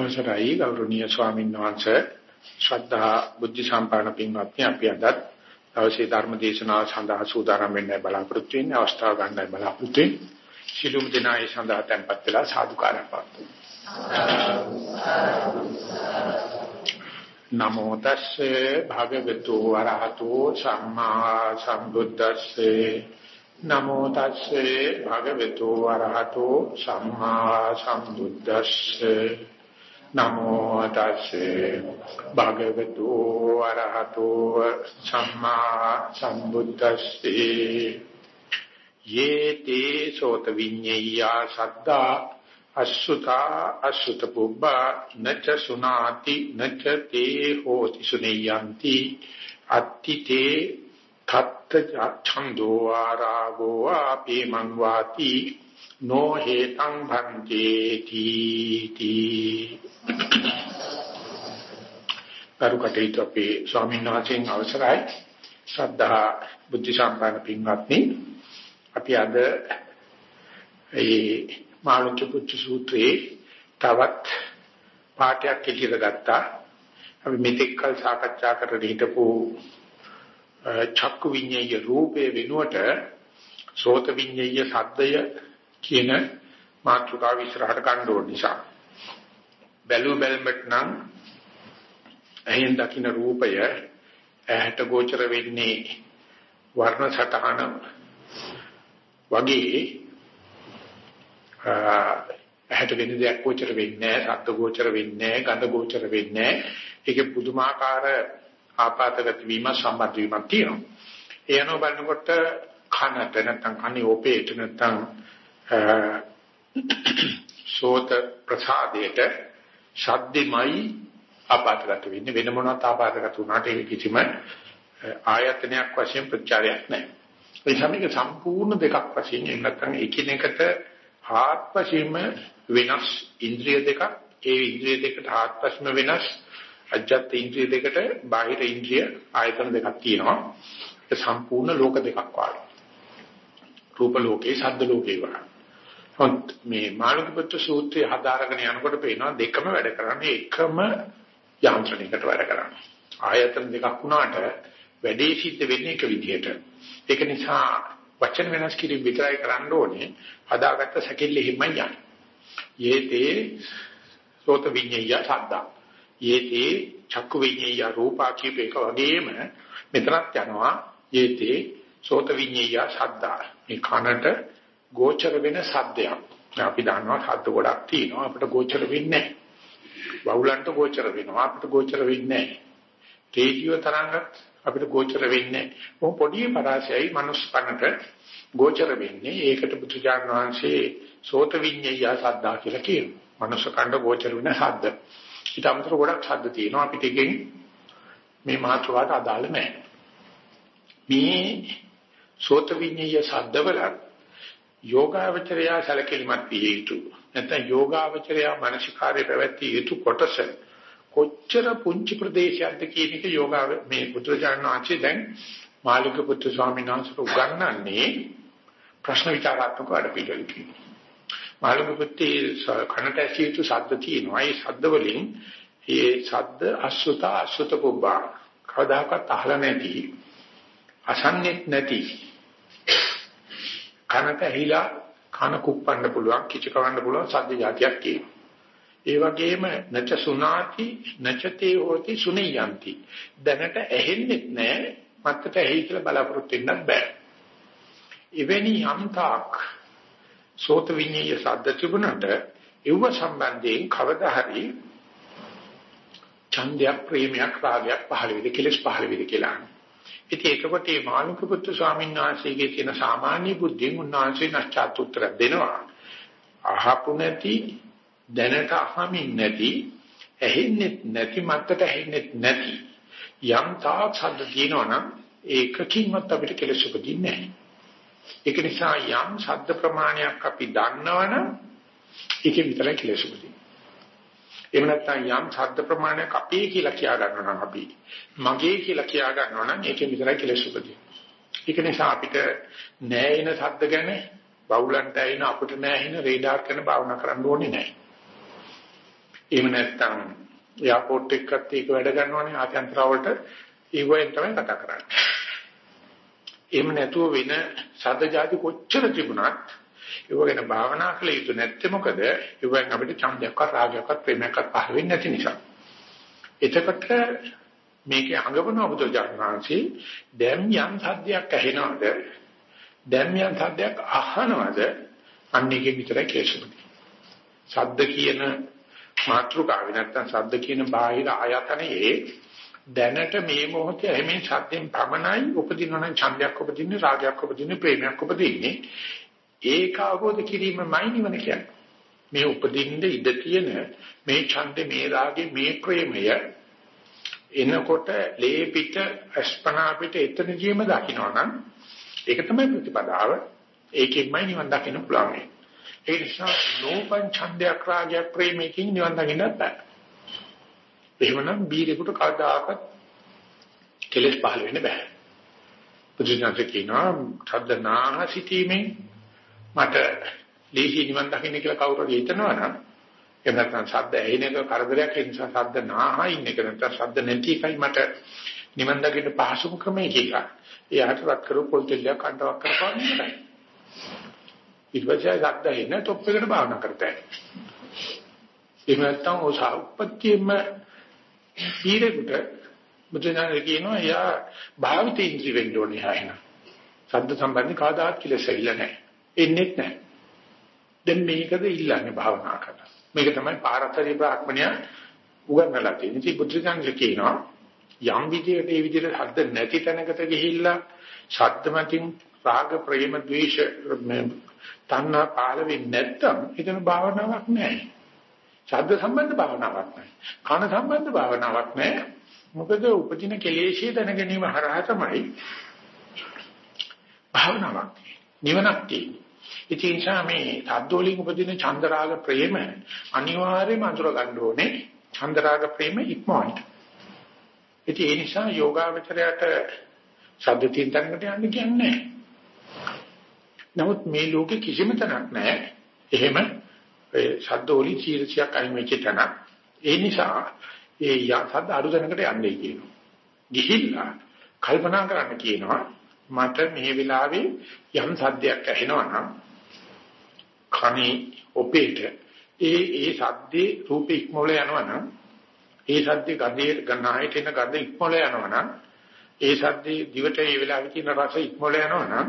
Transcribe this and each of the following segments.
අවසරයි ගෞරවනීය ස්වාමීන් වහන්සේ. ශ්‍රද්ධා බුද්ධ සම්පන්න පින්වත්නි අපි අද දවසේ ධර්ම දේශනාව සඳහා සූදානම් වෙන්න බලාපොරොත්තු වෙන්නේ අවස්ථාව ගන්නයි බලාපොරොත්තු වෙන්නේ. සිළුම් දිනායේ සඳහා tempත් වෙලා සාදුකාරයක් පාත්තු නමෝ තස්සේ භගවතු වරහතෝ සම්මා සම්බුද්දස්සේ. නමෝ තස්සේ භගවතු වරහතෝ සම්මා සම්බුද්දස්සේ. නමෝ තස්සේ භගවතු අරහතෝ සම්මා සම්බුද්දස්සේ යේතේ සෝත විඤ්ඤය සද්දා අසුතා අසුත පුබ්බා නච සුනාති නච තේ හෝති සුනේයන්ති අත්තිතේ කත්ත ඡන්தோ ආරාගෝ අපේ මං වාති නෝ හේතං භන්තේති තී. කරුකටේතු අපේ ස්වාමීන් වහන්සේගෙන් අවසරයි. ශ්‍රද්ධා බුද්ධ සම්පන්න පින්වත්නි අපි අද ඒ මාළුක්‍ය පුත්‍ර සූත්‍රයේ තවත් පාඩයක් එළියට ගත්තා. අපි මෙතෙක් කල් සාකච්ඡා කරගෙන හිටපු චක්කු විඤ්ඤාය රූපේ වෙනුවට සෝත විඤ්ඤාය සද්දය කියන මාතෘකාව ඉස්සරහට ගන්න ඕන නිසා. බැලු බැලමට නම් ඇහෙන් දකින්න රූපය ඇහැට ගෝචර වෙන්නේ වර්ණ සටහන වගේ ඇහැට වෙන දෙයක් ගෝචර වෙන්නේ නැහැ ශබ්ද ගෝචර වෙන්නේ නැහැ ගන්ධ ගෝචර වෙන්නේ නැහැ. ඒකේ පුදුමාකාර ආපాతගත වීම සම්බන්ධ වීමක් තියෙනවා. ඒ අනුව බලනකොට කනට නැත්නම් කනේ ඔපේට නැත්නම් සෝත ප්‍රසාදයට ශබ්දෙමයි ආපాతගත වෙන්නේ වෙන මොනවත් ආපాతගත වුණාට ඒක කිසිම ආයතනයක් වශයෙන් ප්‍රචාරයක් නැහැ. ඒ සමග සම්පූර්ණ දෙකක් වශයෙන් නැත්නම් එකිනෙකට ආත්පසීම වෙනස් ඉන්ද්‍රිය දෙකක් ඒ ඉන්ද්‍රිය දෙකට ආත්පසීම වෙනස් අජත්ත ඉන්ද්‍රිය දෙකට බාහිර ඉන්ද්‍රිය ආයතන දෙකක් තියෙනවා. ඒ සම්පූර්ණ ලෝක දෙකක් වගේ. රූප ලෝකේ, ශබ්ද ලෝකේ වගේ. මේ මාළුකපුත්‍ර සූත්‍රය හදාරගෙන යනකොට පේනවා දෙකම වැඩ කරන්නේ එකම යාන්ත්‍රණයකට වැඩ කරන්නේ. ආයතන දෙකක් වුණාට වැඩේ සිද්ධ වෙන්නේ එක විදිහට. ඒක නිසා වචන වෙනස් කිරීම විතරයි කරන්න ඕනේ. හදාගත්ත සැකෙල්ල හිමයි යන්නේ. යේතේ සෝත විඤ්ඤය සද්දා. යේතේ චක්කු විඤ්ඤය රූපා කියප එක වගේම මෙතනත් යනවා යේතේ සෝත විඤ්ඤය සද්දා. මේ කනට ගෝචර වෙන සද්දයක්. අපි දන්නවා සද්ද ගොඩක් තියෙනවා අපිට ගෝචර වෙන්නේ නැහැ. බහුලන්ට ගෝචර වෙනවා අපිට ගෝචර වෙන්නේ නැහැ. රේඩියෝ තරංගත් අපිට ගෝචර වෙන්නේ නැහැ. පොඩි පරාසයයි මනුස්ස කනට ගෝචර වෙන්නේ. ඒකට බුදුජාන විශ්වසේ සෝත විඤ්ඤය සද්දා කියලා කියනවා. මනුස්ස කනට ගෝචර වෙන සද්ද. ඊට අමතරව ගොඩක් සද්ද තියෙනවා අපිට එකෙන් මේ මාතෘකාවට අදාළ නැහැ. මේ සෝත විඤ්ඤය සද්දවලත් යෝගාවචරය සැලකිලිමත් විය යුතු නැත්නම් යෝගාවචරය මානසිකාර්ය පැවැත්විය යුතු කොටස කොච්චර පුංචි ප්‍රදේශයක්ද කියන එක යෝගා මේ පුත්‍රජාන ආචි දැන් මාළික පුත්‍ර ස්වාමීන් වහන්සේට උගන්වන්නේ ප්‍රශ්න විචාරාත්මක වැඩපිළිවෙල කියනවා. මාළික පුත්‍රේ කනට ඇසිය යුතු ශබ්ද තියෙනවා. ඒ ශබ්ද වලින් ඒ ශබ්ද අසුත අසුත පුබ්බා කවදාකවත් අහලා නැති අසන්නෙත් නැති කනට ඇහිලා කන කුප්පන්න පුළුවන් කිච කවන්න පුළුවන් සද්ද જાතියක් කියනවා. ඒ වගේම නච සුනාති නචතේ හෝති සුනියන්ති. දැනට ඇහෙන්නේ නැහැ මත්තට ඇහි කියලා බලාපොරොත්තු වෙන්නත් බෑ. එවැනි යම්තාක් සෝත විඤ්ඤය සද්ද තිබුණට ඒව සම්බන්ධයෙන් කවදා හරි ඡන්දයක් ප්‍රේමයක් රාගයක් පහළ වෙද කෙලස් පහළ වෙද කියලා. ඉතින් ඒකකොට මේ මානුක පුත්තු ස්වාමීන් වහන්සේගේ තියෙන සාමාන්‍ය බුද්ධියෙන් උන්වහන්සේ නැස්චාත් උත්තර දෙනවා. අහපු නැති දැනට අහමින් නැති ඇහෙන්නේ නැති මත්තට ඇහෙන්නේ නැති යම් තාක් ශබ්ද තියෙනවනම් ඒකකින්වත් අපිට කෙලෙස් උපදින්නේ නැහැ. ඒක නිසා යම් ශබ්ද ප්‍රමාණයක් අපි දන්නවනම් ඒකේ විතරයි කෙලෙස් උපදින්නේ. එහෙම නැත්නම් යම් ශබ්ද ප්‍රමාණයක් අපේ කියලා කියා ගන්නවා නම් අපි මගේ කියලා කියා ගන්නවා නම් ඒකේ විතරයි කෙලෙස් උපදින්නේ. ඒක නිසා අපිට නෑින ශබ්ද ගැන බවුලන්ට ඇින අපිට නෑින රේඩාර් කරන භාවනා කරන්න ඕනේ නෑ. එහෙම නැත්නම් එයාපෝට් එකකට ඒක වැඩ ගන්නවනේ ආත්‍යන්තර වලට ඒවෙන් තමයි කතා කරන්නේ. එහෙම නැතුව වෙන සද්ද જાති කොච්චර තිබුණත් ඒව ගැන භාවනා කළ යුතු නැත්තේ මොකද? ඒවෙන් අපිට ඡන්දයක්වත් රාගයක්වත් ප්‍රේමයක්වත් පහළ වෙන්නේ නැති නිසා. එතකොට මේකේ අඟවන බුදුජානනාංශී දැන් යම් සද්දයක් ඇහෙනවද? දැන් යම් සද්දයක් අහනවද? අන්න එකේ විතරයි කෙලෙසුනේ. සද්ද කියන මාත්‍රිකාවේ නැත්තම් සද්ද කියන බාහිර ආයතනයේ දැනට මේ මොහොතේ එමේ සත්‍යයෙන් පමණයි උපදිනවනම් ඡන්දයක් උපදින්නේ රාගයක් උපදින්නේ ප්‍රේමයක් උපදින්නේ ඒක අවබෝධ කිරීමයි නිවන කියන්නේ. මේ උපදින්න ඉඩ තියෙන මේ ඡන්දේ මේ රාගේ මේ ප්‍රේමය එනකොට ලේ පිට අස්පනා පිට එතනදීම දකින්නවනම් ඒක තමයි ප්‍රතිපදාව. ඒකෙන්මයි නිවන් දකින්න පුළුවන්. ඒ නිසා නෝපං ඡන්දයක් රාගයක් ප්‍රේමයෙන් නිවන් දකින්න බෑ. එහෙමනම් බීරෙකුට කවදාකවත් කෙලෙස් පහළ වෙන්න බෑ. බුදුසසුන කියනවා ශ්‍රද්ධනාහ සිටීමෙන් මට ලීසි නිවන් දකින්න කියලා කවුරු හරි හිතනවා නම් එහෙම නැත්නම් ශබ්ද ඇහෙන එක කරදරයක් ඒ නිසා ශබ්ද නාහා ඉන්න එක නැත්නම් ශබ්ද නැති එකයි මට නිවන් දකින්න පහසුම ක්‍රමය කියලා. එයාට වත් කරු පොල් දෙල්ලක් කඩවක් කරපුවාම ඉවරයි. ඊට පස්සේ ශබ්ද එන টොප් එකට භාවනා කරතයි. එහෙම නැත්නම් ඔය සාපත්‍යෙම පීරෙකුට බුදුනාගේ කියනවා එයා භාවිත ඉන්ද්‍රිය වෙන්න ඕනේ ආයෙන. ශබ්ද සම්බන්ධ කාදාත් කියලා සෙවිලා නැහැ. එන්නේ නැහැ. දැන් මේකද ඉල්ලන්නේ භාවනා කරලා. මේක තමයි පාරතරී බ්‍රාහ්මණය උගන්වලා තියෙන්නේ. ඉතින් බුදුනාගේ කියනවා යම් විදියකට ඒ විදියට ශබ්ද නැති තැනකට ගිහිල්ලා ශබ්ද මතින් රාග ප්‍රේම ද්වේෂ තණ්හා පාල වෙන්නේ නැත්තම් එතන භාවනාවක් නැහැ. ශබ්ද සම්බන්ධ භාවනාවක් නැහැ. කන සම්බන්ධ භාවනාවක් නැහැ. මොකද උපදින කෙලෙෂිය දැන ගැනීම හරහා තමයි භාවනාවක් නිවනක් තියෙන්නේ. ඉතින් මේ සද්දෝලින් උපදින චන්දරාග ප්‍රේම අනිවාර්යයෙන්ම අඳුර ගන්න ඕනේ. චන්දරාග ප්‍රේම ඉක්මවන්න. ඉතින් ඒ නිසා යෝගාවචරයට ශබ්ද තින්තනකට යන්න කියන්නේ නමුත් මේ ලෝකේ කිසිම තැනක් නැහැ. එහෙම ඒ ශබ්ද වලින් සීලසියක් අයින් වෙච්ච තැන. ඒ නිසා ඒ ශබ්ද අඩු තැනකට යන්නේ කියනවා. ගිහිල්ලා කල්පනා කරන්න කියනවා මට මේ වෙලාවේ යම් සද්දයක් ඇහෙනවා නම් කණේ ඔපේට ඒ ඒ සද්දේ රූපේ ඉක්මවල යනවා නම් ඒ සද්දේ ගඳේ ගන්නායට එන ගඳ ඉක්මවල යනවා නම් ඒ සද්දේ දිවට ඒ වෙලාවේ තියෙන රස ඉක්මවල යනවා නම්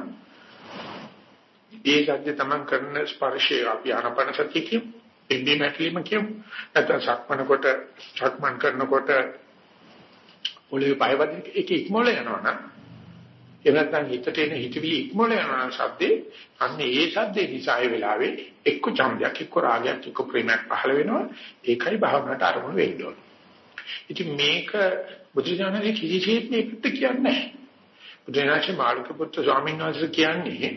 ඒ සද්ද තමන් කරන ස්පර්ශය අපි ආනපන සතිය කියමු. එන්නේ නැතිලම කියමු. නැත්නම් සක්මන කොට සක්මන් කරනකොට ඔලේ පයවද එක ඉක්මොල යනවා නම් එහෙම නැත්නම් හිතට එන හිතවිලි ඉක්මොල යනවා නම් සද්දේ අන්න ඒ සද්දේ නිසා ඒ වෙලාවේ එක්ක ඡන්දයක් එක්ක රාගයක් එක්ක ප්‍රේමයක් පහළ වෙනවා. ඒකයි භාවනාවට අරමුණු වෙන්න ඕනේ. ඉතින් මේක බුදුජානකේ කිසිසේත් මේකට කියන්නේ නැහැ. බුදුරජාණන් මාළුක පුත්‍ර ස්වාමීන් වහන්සේ කියන්නේ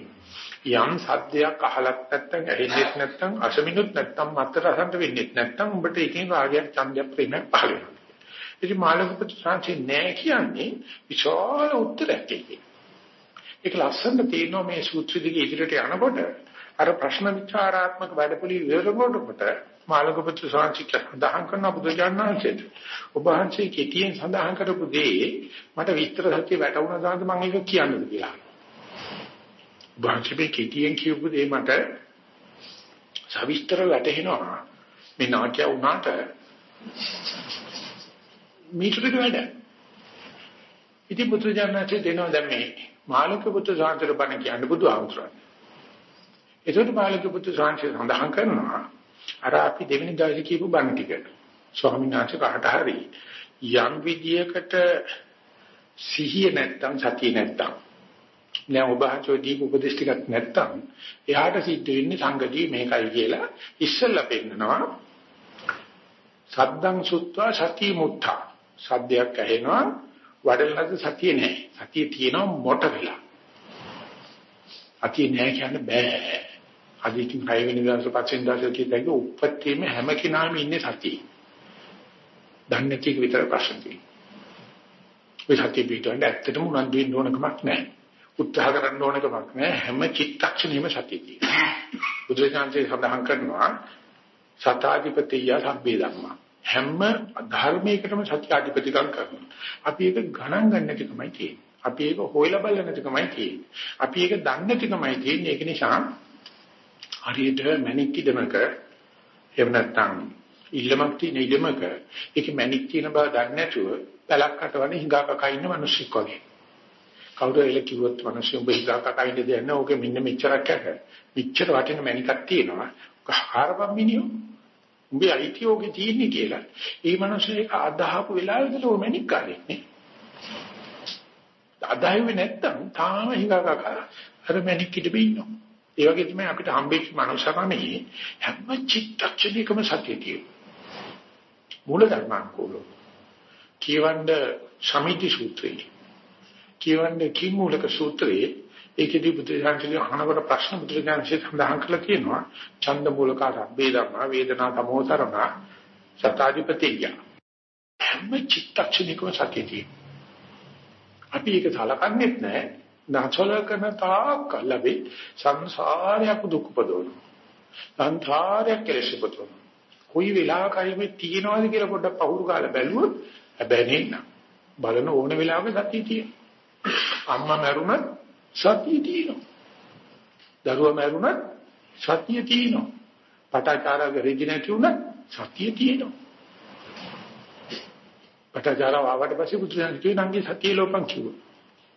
යම් සද්දයක් අහලත් නැත්නම් ඇහෙන්නෙත් නැත්නම් අසමිනුත් නැත්නම් මත්තර රසන්ට වෙන්නෙත් නැත්නම් උඹට එකකින් රාගයක් ඡන්දයක් ප්‍රේමයක් පහළ වෙනවා. ඉතින් මාළකපත සාංශේ නෑ කියන්නේ විශාල උත්තරයක් ඒකේ. ඒක ලස්සන තියෙනවා මේ සූත්‍ර දිගේ ඉදිරියට යනකොට. අර ප්‍රශ්න විචාරාත්මක වැඩපිළි විවරනකොට මාළකපත සාංශික සඳහන් කරන බුදුජානනාංශයට ඔබ වහන්සේ කෙටියෙන් සඳහන් කරපු දේ මට විස්තර සත්‍ය වැටුණා දාන්න මම ඒක කියන්නද කියලා. වාචිකේ කෙටියෙන් කියපු දේ මට සවිස්තර වැටහෙනවා. මේ නාට්‍ය වුණාට මීටරක වැඩ. ඉතින් පුත්‍රජානනාචේ දෙනවා දැන් මේ මාළුක පුත්‍ර සාන්තර බණ කියන්නේ බුදු ආමතුරන් ඒකට මාළුක පුත්‍ර සාන්තර සඳහන් කරනවා අර අපි දෙවෙනි දවසේ කියපු බණ ටික. ස්වාමීන් වහන්සේ කාට හරි. යම් විදියකට සිහිය නැත්තම් සතිය නැත්තම් දැන් ඔබ හංසෝ දීපු උපදේශ ටිකක් නැත්තම් එයාට සිද්ධ වෙන්නේ සංගතිය මේකයි කියලා ඉස්සෙල්ලා පෙන්නනවා. සද්දං සුත්වා සති මුත්තා සද්දයක් ඇහෙනවා. වඩලනද සතිය නැහැ සතිය තියෙනවා මොට වෙලා. අතිය නැහැ කියන්න බෑ. අදිටින් හය වෙනි දවස් පස්වෙනි දවස් කියතගේ උපත්තියෙම හැම කෙනාම ඉන්නේ සතියේ. දන්නේ නැති එක විතර ප්‍රශ්න තියෙනවා ඔය සතිය පිටවෙන්න ඇත්තටම උනන්දු වෙන්න ඕන කමක් නැහැ උත්සාහ කරන්න ඕන කමක් නෑ. හැම චිත්තක්ෂණෙම සතිය තියෙනවා. බුදුරජාණන්සේ සඳහන් කරනවා සතාධිපතිය සම්බේ ධම්මා. හැම ධර්මයකටම සත්‍යාධිපතිකම් කරනවා. අපි ඒක ගණන් ගන්න නැතිකමයි තියෙන්නේ. අපි ඒක හොයලා බලන්න නැතිකමයි තියෙන්නේ. අපි ඒක දන්නේ නැතිකමයි තියෙන්නේ. ඒක නිසා හරියට මැණික් ඉදමක එහෙම නැත්නම් ඉල්ලමක් තියෙන ඉඩමක ඒක මැණික් තියෙන බව දන්නේ නැතුව පැලක් අටවන්නේ හිඟා කකා ඉන්න මිනිස්සුක් වගේ. කවුරු එල කිව්වොත් මිනිස්සු උඹ හිඟා කකා ඉන්න දෙයක් නෑ. ඕකේ මෙන්න මෙච්චරක් ඇක. මෙච්චර වටින මැණිකක් තියෙනවා. හාරපම් මිනිහෝ. උඹේ අයිතියෝගේ තියෙන්නේ කියලා. ඒ මිනිස්සු ඒක අදහපු වෙලාවෙදී ඕ මැණික් කාරේ නේ. අදහුවේ නැත්තම් තාම හිඟා කකා අර මැණික් ඉඳපෙ ඉන්නවා. ඒ වගේ තමයි අපිට හම්බෙච්ච මනුස්සකමේ හැම චිත්තක්ෂණයකම සතිය තියෙනවා. මූල ධර්මාංකෝලෝ කියවන්න සමිති සූත්‍රය කියවන්න කිමූලක සූත්‍රයේ ඒකෙදි බුදුසසුනේ අහනකොට ප්‍රශ්න බුදුසසුනේ සඳහන් කරලා තියෙනවා. ඡන්ද මූලක රබ්බේදම වේදනා තමෝතරණ සතාධිපතිය. හැම චිත්තක්ෂණිකව සතියදී අපි ඒක සලකන්නේ නැහැ නැචලකන තාක් ලැබි සංසාරයක් දුක් උපදවන සංසාරයක් කෙලෙස් උපදවන කොයි වෙලාවක හරි මේ තියනවාද කියලා පොඩ්ඩක් පහුරු කාලා බැලුවොත් හැබැයි නේන බලන ඕන වෙලාවක සතිය තියෙනවා. අම්මා මැරුණත් සතිය තියෙනවා. දරුවා මැරුණත් සතිය තියෙනවා. පටාචාරාගේ රෙදි නැති වුණත් සතිය තියෙනවා. පටාචාරාව ආවට පස්සේ බුදුසසුන කියනවා නංගි සතිය ලෝපං කිව්වා.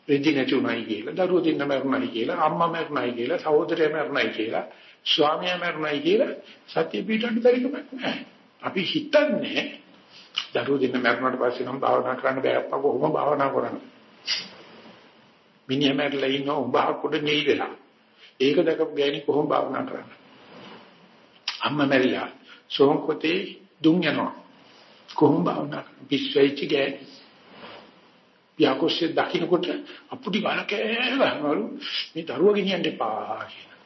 රෙදි නැති උනායි කියලා දරුවෝ දෙන්න මැරුණායි කියලා අම්මා මැරුණායි කියලා සහෝදරයා මැරුණායි කියලා ස්වාමියා මැරුණායි කියලා සතිය පිටවන්න බැරි කමක් නැහැ. අපි හිතන්නේ දරුවෝ දෙන්න මැරුණාට පස්සේ නම් භාවනා කරන්න බෑ අප්පා කොහොම භාවනා කරන්නේ? මිනිහා මැරලා ඉන්න උඹහක් උඩ නෙයි වෙලා ඒක දැකපු ගෑණි කොහොම භාවනා කරන්නේ අම්මා මැරිලා සෝන්කොතේ දුම් යනවා කොහොම භාවනා කරන්නේ පිස්සෙයිච්ච ගෑණි පියාකොස්සේ දකින්නකොට අපුඩි ගාන කෑවලු මේ දරුවා ගෙනියන්න එපා කියලා.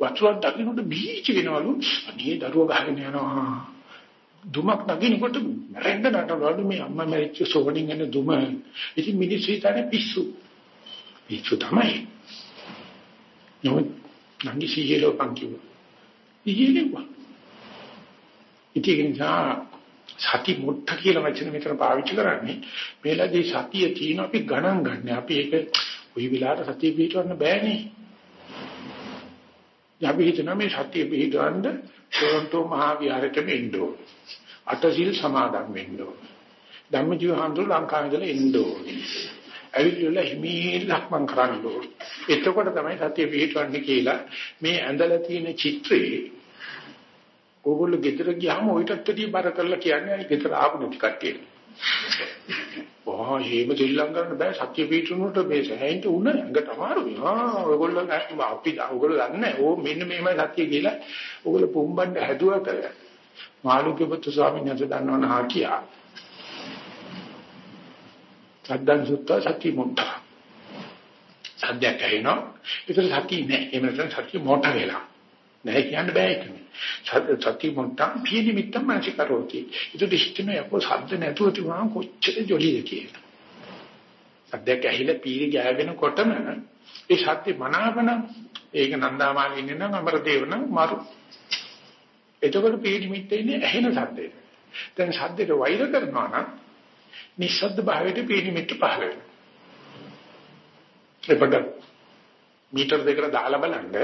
වතුරක් දකින්නකොට බීච වෙනවලු අනේ දරුවා ගහගෙන යනවා. දුමක් නගිනකොට මැරෙන්න නටවලු මේ අම්මා මැරිච්ච සෝවණින් යන දුම. ඉතින් මිනිස්සු හිතන්නේ පිස්සු. පිස්සු තමයි. නමුත් නංගි සීයලෝ පන්කිව. ඉහිලෙවා. ඉතින් සති මුත්ත කියලා වචන මෙතන පාවිච්චි කරන්නේ මේලදී සතිය තියෙන අපි ගණන් ගන්න. අපි ඒක ওই විලාට සතිය පිටවන්න බෑනේ. අපි හිතනවා මේ සතිය පිටවන්න ටොරන්ටෝ මහා විහාරයට එන්න ඕන. අටසිල් සමාදන් වෙන්න ඕන. ධම්මජීව හඳුර ලංකාවේ ඉඳලා එන්න ඕන. ඇවිල්ලා හිමීට ලක්මන් කරන්න ඕන. එතකොට තමයි සතිය පිටවන්නේ කියලා මේ ඇඳලා තියෙන චිත්‍රේ ඕගොල්ලෝ ගෙදර ගියාම ඔයිටත් වැඩිය බර කරලා කියන්නේ අනිත් ගෙදර ආපු නැති කට්ටියට. වහා හේම දෙල්ලම් කරන්න බෑ සත්‍ය පීඨුනට මේ සෑහෙන්න උන ඇඟට අමාරුයි. ආ ඔයගොල්ලෝ අපි ඔයගොල්ලෝ දන්නේ ඕ මෙන්න මෙහෙමයි සත්‍ය කියලා ඔයගොල්ලෝ පුම්බන්න හැදුවට මාළුක්‍ය පුත්තු ස්වාමීන් වහන්සේ දන්නවන හා කියා. සද්දන් සුත්ත සත්‍ය මොට්ට. සද්දයක් ඇහෙනවා. ඒතර සත්‍ය නෑ. එහෙම නැත්නම් සත්‍ය මොට්ට වෙලා. නෑ කියන්න බෑ ඒක. සත්‍ය මොට්ටම් පිළිමිත්තම මානසිකරෝති. ඒක දිෂ්ඨින යකෝ ශබ්ද නැතුව තිබුණා කොච්චර ජොලිද කියලා. සද්දයක් ඇහිලා පීරි ගෑවෙනකොටම ඒ ශක්ති මනාවන ඒක නන්දාමාලි ඉන්නේ නම් අමරදේව නම් මාරු. එතකොට පිළිමිත්ත ඉන්නේ ඇහෙන ශබ්දේ. දැන් ශබ්දයට වෛර කරනවා නම් නිස්සද්ද භාවයට පිළිමිත්ත පහළ වෙනවා. ඒකට මීටර දෙකකට දාලා බලන්න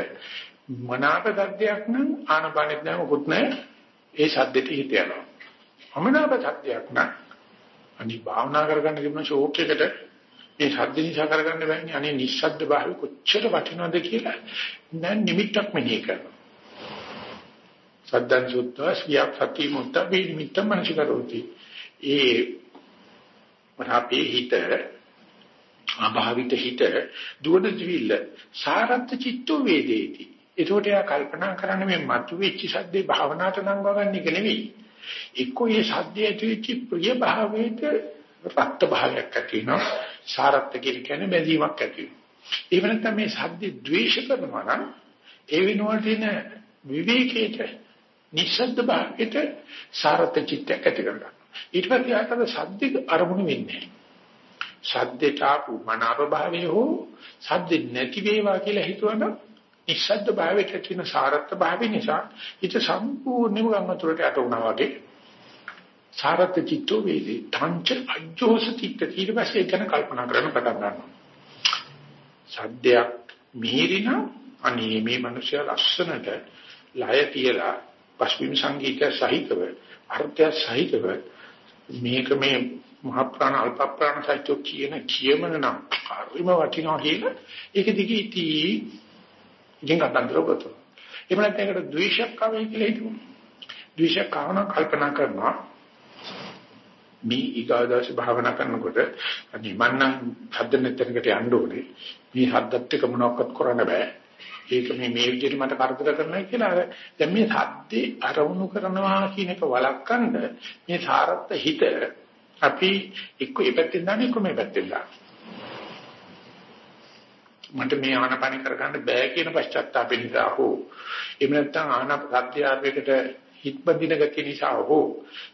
මනාප සද්දයක් නම් ආනපානෙත් නෑ මොකුත් නෑ ඒ සද්දෙට හිත යනවා. අමනාප සද්දයක් නම් අනි භාවනා කරගන්න තිබුණ ෂෝක් එකට මේ සද්ද නිසා කරගන්න බෑනේ. අනේ නිස්සද්ද භාවය කොච්චර වටිනවද කියලා දැන් නිමිත්තක් මෙහෙ කරනවා. සද්දන් සුත්තා සියක් සති මුත්ත වේ නිමිත්ත මනසිකරෝති. ඒ මහපේ හිත අභාවිත හිත දුවන දිවිල්ල සාරත් චිත්තෝ වේදේති ඒකට එයා කල්පනා කරන්නේ මේ මතුවෙච්ච සද්දේ භාවනාවට නංගවගන්න එක නෙවෙයි. එක්කෝ මේ සද්දේ ඇතුල්ච්ච ප්‍රිය භාවයට රක්ත භාවයක් ඇති වෙනවා. සාරත්ත කියන්නේ බැඳීමක් ඇති වෙනවා. ඒ වෙනත්නම් මේ සද්දේ ද්වේෂ කරනවා නම් ඒ වෙනුවට එන විවේකයට නිශ්ශබ්ද භාවයට සාරත්ත චිත්තයක් ඇති කරගන්නවා. ඊට පස්සේ ආතන සද්දේ අරමුණු වෙන්නේ සද්දේට ආපු මනාප භාවය හෝ සද්දේ නැති වේවා කියලා හිතුවනම් නිස්සද්ද භාවයට තියෙන සාරත්ව භාවය නිසා ඊට සම්පූර්ණයෙන්ම ගම්මතුරට යට වුණා වගේ සාරත්ව චිත්තෝ වේදී තංච අජෝස චිත්ත ඊට පස්සේ ගැන කල්පනා කරන්න පටන් ගන්නවා. සද්දයක් මිහිරින අනේ මේ මිනිස්සු ලස්සනට ලය තියලා පස්විම සංගීතය සහිතව අර්ථය සහිතව මේක මේ මහ ප්‍රාණ අල්ප ප්‍රාණ සත්‍ය කියන කියමන නම් හරිම වටිනවා කියලා ඒක දිගේ ඉතී ඉතින් අතන්තරකට එහෙම නැත්නම් ඒකට ද්වේෂයක් ආවයි කියලා හිතමු. ද්වේෂයක් ආවන කල්පනා කරනවා. මේ ඊගාදාස භාවනා කරනකොට අනේ මන්නම් හද්ද නැතනකට යන්න ඕනේ. මේ හද්දත් එක මොනවක්වත් කරන්න බෑ. ඒක මේ මේ විදිහට මට කරදර කරනවා කියලා දැන් මේ සද්දේ අරමුණු කරනවා කියන එක වළක්වන්න මේ සාරත්ත හිත අපි එක්ක ඒ පැත්තෙන් දාන්නේ එක්ක මේ පැත්තෙන් දාන්නේ. මට මේ ආනපන කරගන්න බෑ කියන පශ්චාත්තාපය නිසා හෝ එහෙම නැත්නම් ආනපත්‍යාපයකට හිත බඳින ගතිය නිසා හෝ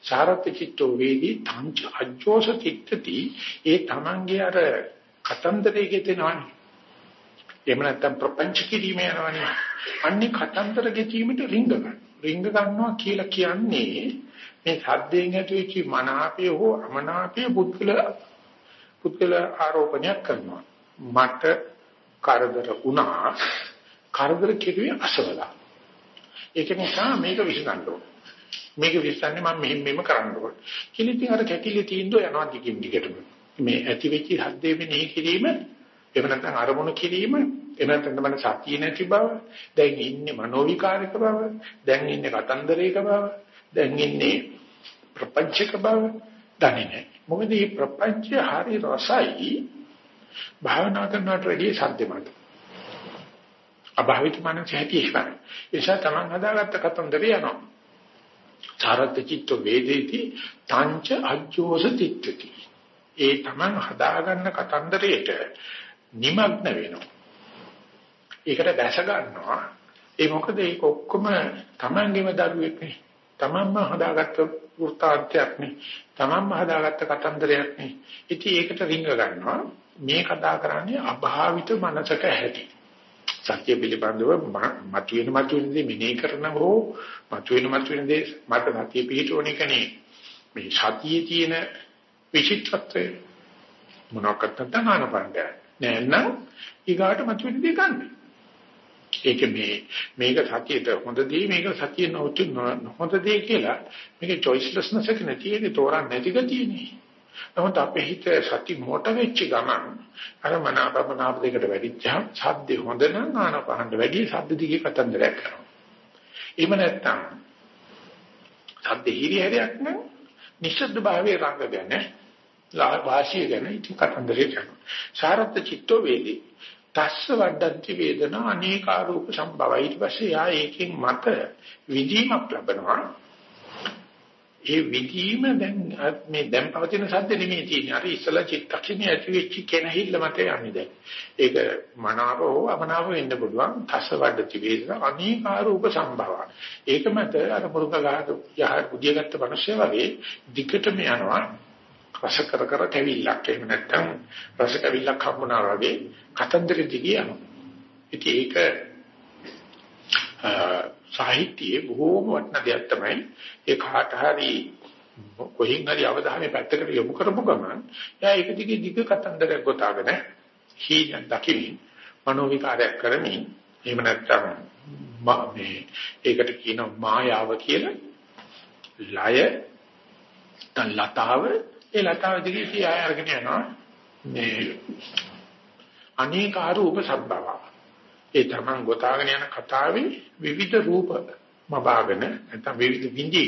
සාරත් චිත්තෝ වේදී තංච අජෝස චිත්තති ඒ තමන්ගේ අර කතන්දරයේ ගෙතෙනවනේ එහෙම නැත්නම් ප්‍රපංච කිරීම යනවනේ. අන්නේ කතන්දර ගෙතීමට රිංග ගන්න. රිංග ගන්නවා කියලා කියන්නේ මේ සද්දෙන් ඇතිවෙච්ච මනාපය හෝ අමනාපය පුද්ගල පුද්ගල ආරෝපණයක් කරනවා. මට කරදර වුණා. කරදර කෙරුවේ අසවලා. ඒක නිසා මේක විසඳන්න ඕන. මේක විසඳන්නේ මම මෙහෙම මෙහෙම කරන්න ඕන. කියලා ඉතින් අර කැකිලි තීන්දුව යනවා දිගින් දිගටම. මේ ඇතිවෙච්ච සද්දේ මෙනෙහි කිරීම එහෙම නැත්නම් අරමුණු කිරීම එහෙම නැත්නම් මන සතිය නැති බව දැන් ඉන්නේ මනෝවිකාරක බව දැන් ඉන්නේ කතන්දරයක බව දැන් ඉන්නේ ප්‍රපංචක බව දන්නේ නැහැ. මොකද මේ ප්‍රපංචය හරි රසයි භාවනා කරනවට වැඩිය සද්දමත්. අභාවිත මනස ඇති ඉස්සර. ඒසා තමන් හදාගත්ත කතන්දරය යනවා. චාරත් චිත්ත වේදේති තංච අජ්ජෝස තිත්තති. ඒ තමන් හදාගන්න කතන්දරයට නිමග්න වෙනවා. ඒකට දැස ගන්නවා. ඒ මොකද ඒක ඔක්කොම Tamangeම දරුවෙක් නේ. Tamanම හදාගත්ත වෘත්තාන්තයක් නේ. Tamanම හදාගත්ත කතන්දරයක් නේ. ඉතින් ඒකට රිංග ගන්නවා. මේ කතා කරන්නේ අභාවිත මනසක ඇති. සත්‍ය පිළිබඳව මතුවෙන මතුවෙන දේ මෙනෙහි කරන හෝ මතුවෙන මතුවෙන දේ මත සත්‍ය පිළිටෝණ එකනේ මේ සතියේ තියෙන විචිත්‍රත්වය මොනකට තනන බණ්ඩය නෑනම් ඊගාට මතුවෙන දේ ගන්න. ඒක මේ මේක සතියට හොඳ දේ මේක සතිය නොතු නොහොඳ දේ කියලා මේක choicelessness එක නැති ඒක තෝරන්න නැති ගතියනේ. නමුත් අපේ හිත සති මොට වෙච්ච ගමන් අර මනාපමනාප දෙකට වැඩිච්චාම සද්ද හොඳ නම් ආනපහන්න වැඩි සද්ද දිගේ කතන්දරයක් කරනවා. එහෙම නැත්නම් සද්ද හිරිහැරයක් නම් නිශ්ශබ්ද භාවයේ රංග ගැන වාසිය ගැන ඉති කතන්දරයක් කරනවා. සාරත් චිත්තෝ වේදී. තස්ස වඩන්ති වේදනා අනේකාරූප සම්භවයි. ඊට පස්සේ යා ඒකෙන් මත විදීමක් ලබනවා. ඒ විදීම දැන් මේ දැන් පවතින සද්ද නෙමෙයි තියෙන්නේ. අර ඉස්සලා චිත්තක්ෂණේ ඇති වෙච්ච කෙනහිල්ල මත යන්නේ දැන්. ඒක මනාව හෝ අමනාව වෙන්න පුළුවන්. තස්ස වඩති වේදනා අනේකාරූප සම්භව. ඒක මත අර මුරුක ගහක යහ බුදියගත්ත මිනිස්සු වගේ දිගටම යනවා. රස කර කර කැවිල්ලක් එහෙම නැත්නම් රස කැවිල්ලක් හම්බුනා වගේ කතන්දර දිගේ යනවා. ඉතින් ඒක සාහිත්‍යයේ බොහෝම වටින දෙයක් තමයි ඒ කාට හරි කොහින් හරි අවධානය පැත්තකට යොමු කරපු ගමන් එයා ඒක දිගේ දිග කතන්දරයක් ගොතාගෙන හීන දකිමින් මනෝ විකාරයක් කරමින් එහෙම නැත්නම් මේ ඒකට කියනවා මායාව කියලා ලය තන් ලතාව ඒ ලතාව දිගේ සිය අරගෙන යනවා. මේ අනේක රූප සබ්බව ඒ තමන් ගොතාගෙන යන කතාවේ විවිධ රූප මබාගෙන නැත්නම් විවිධ විඳි.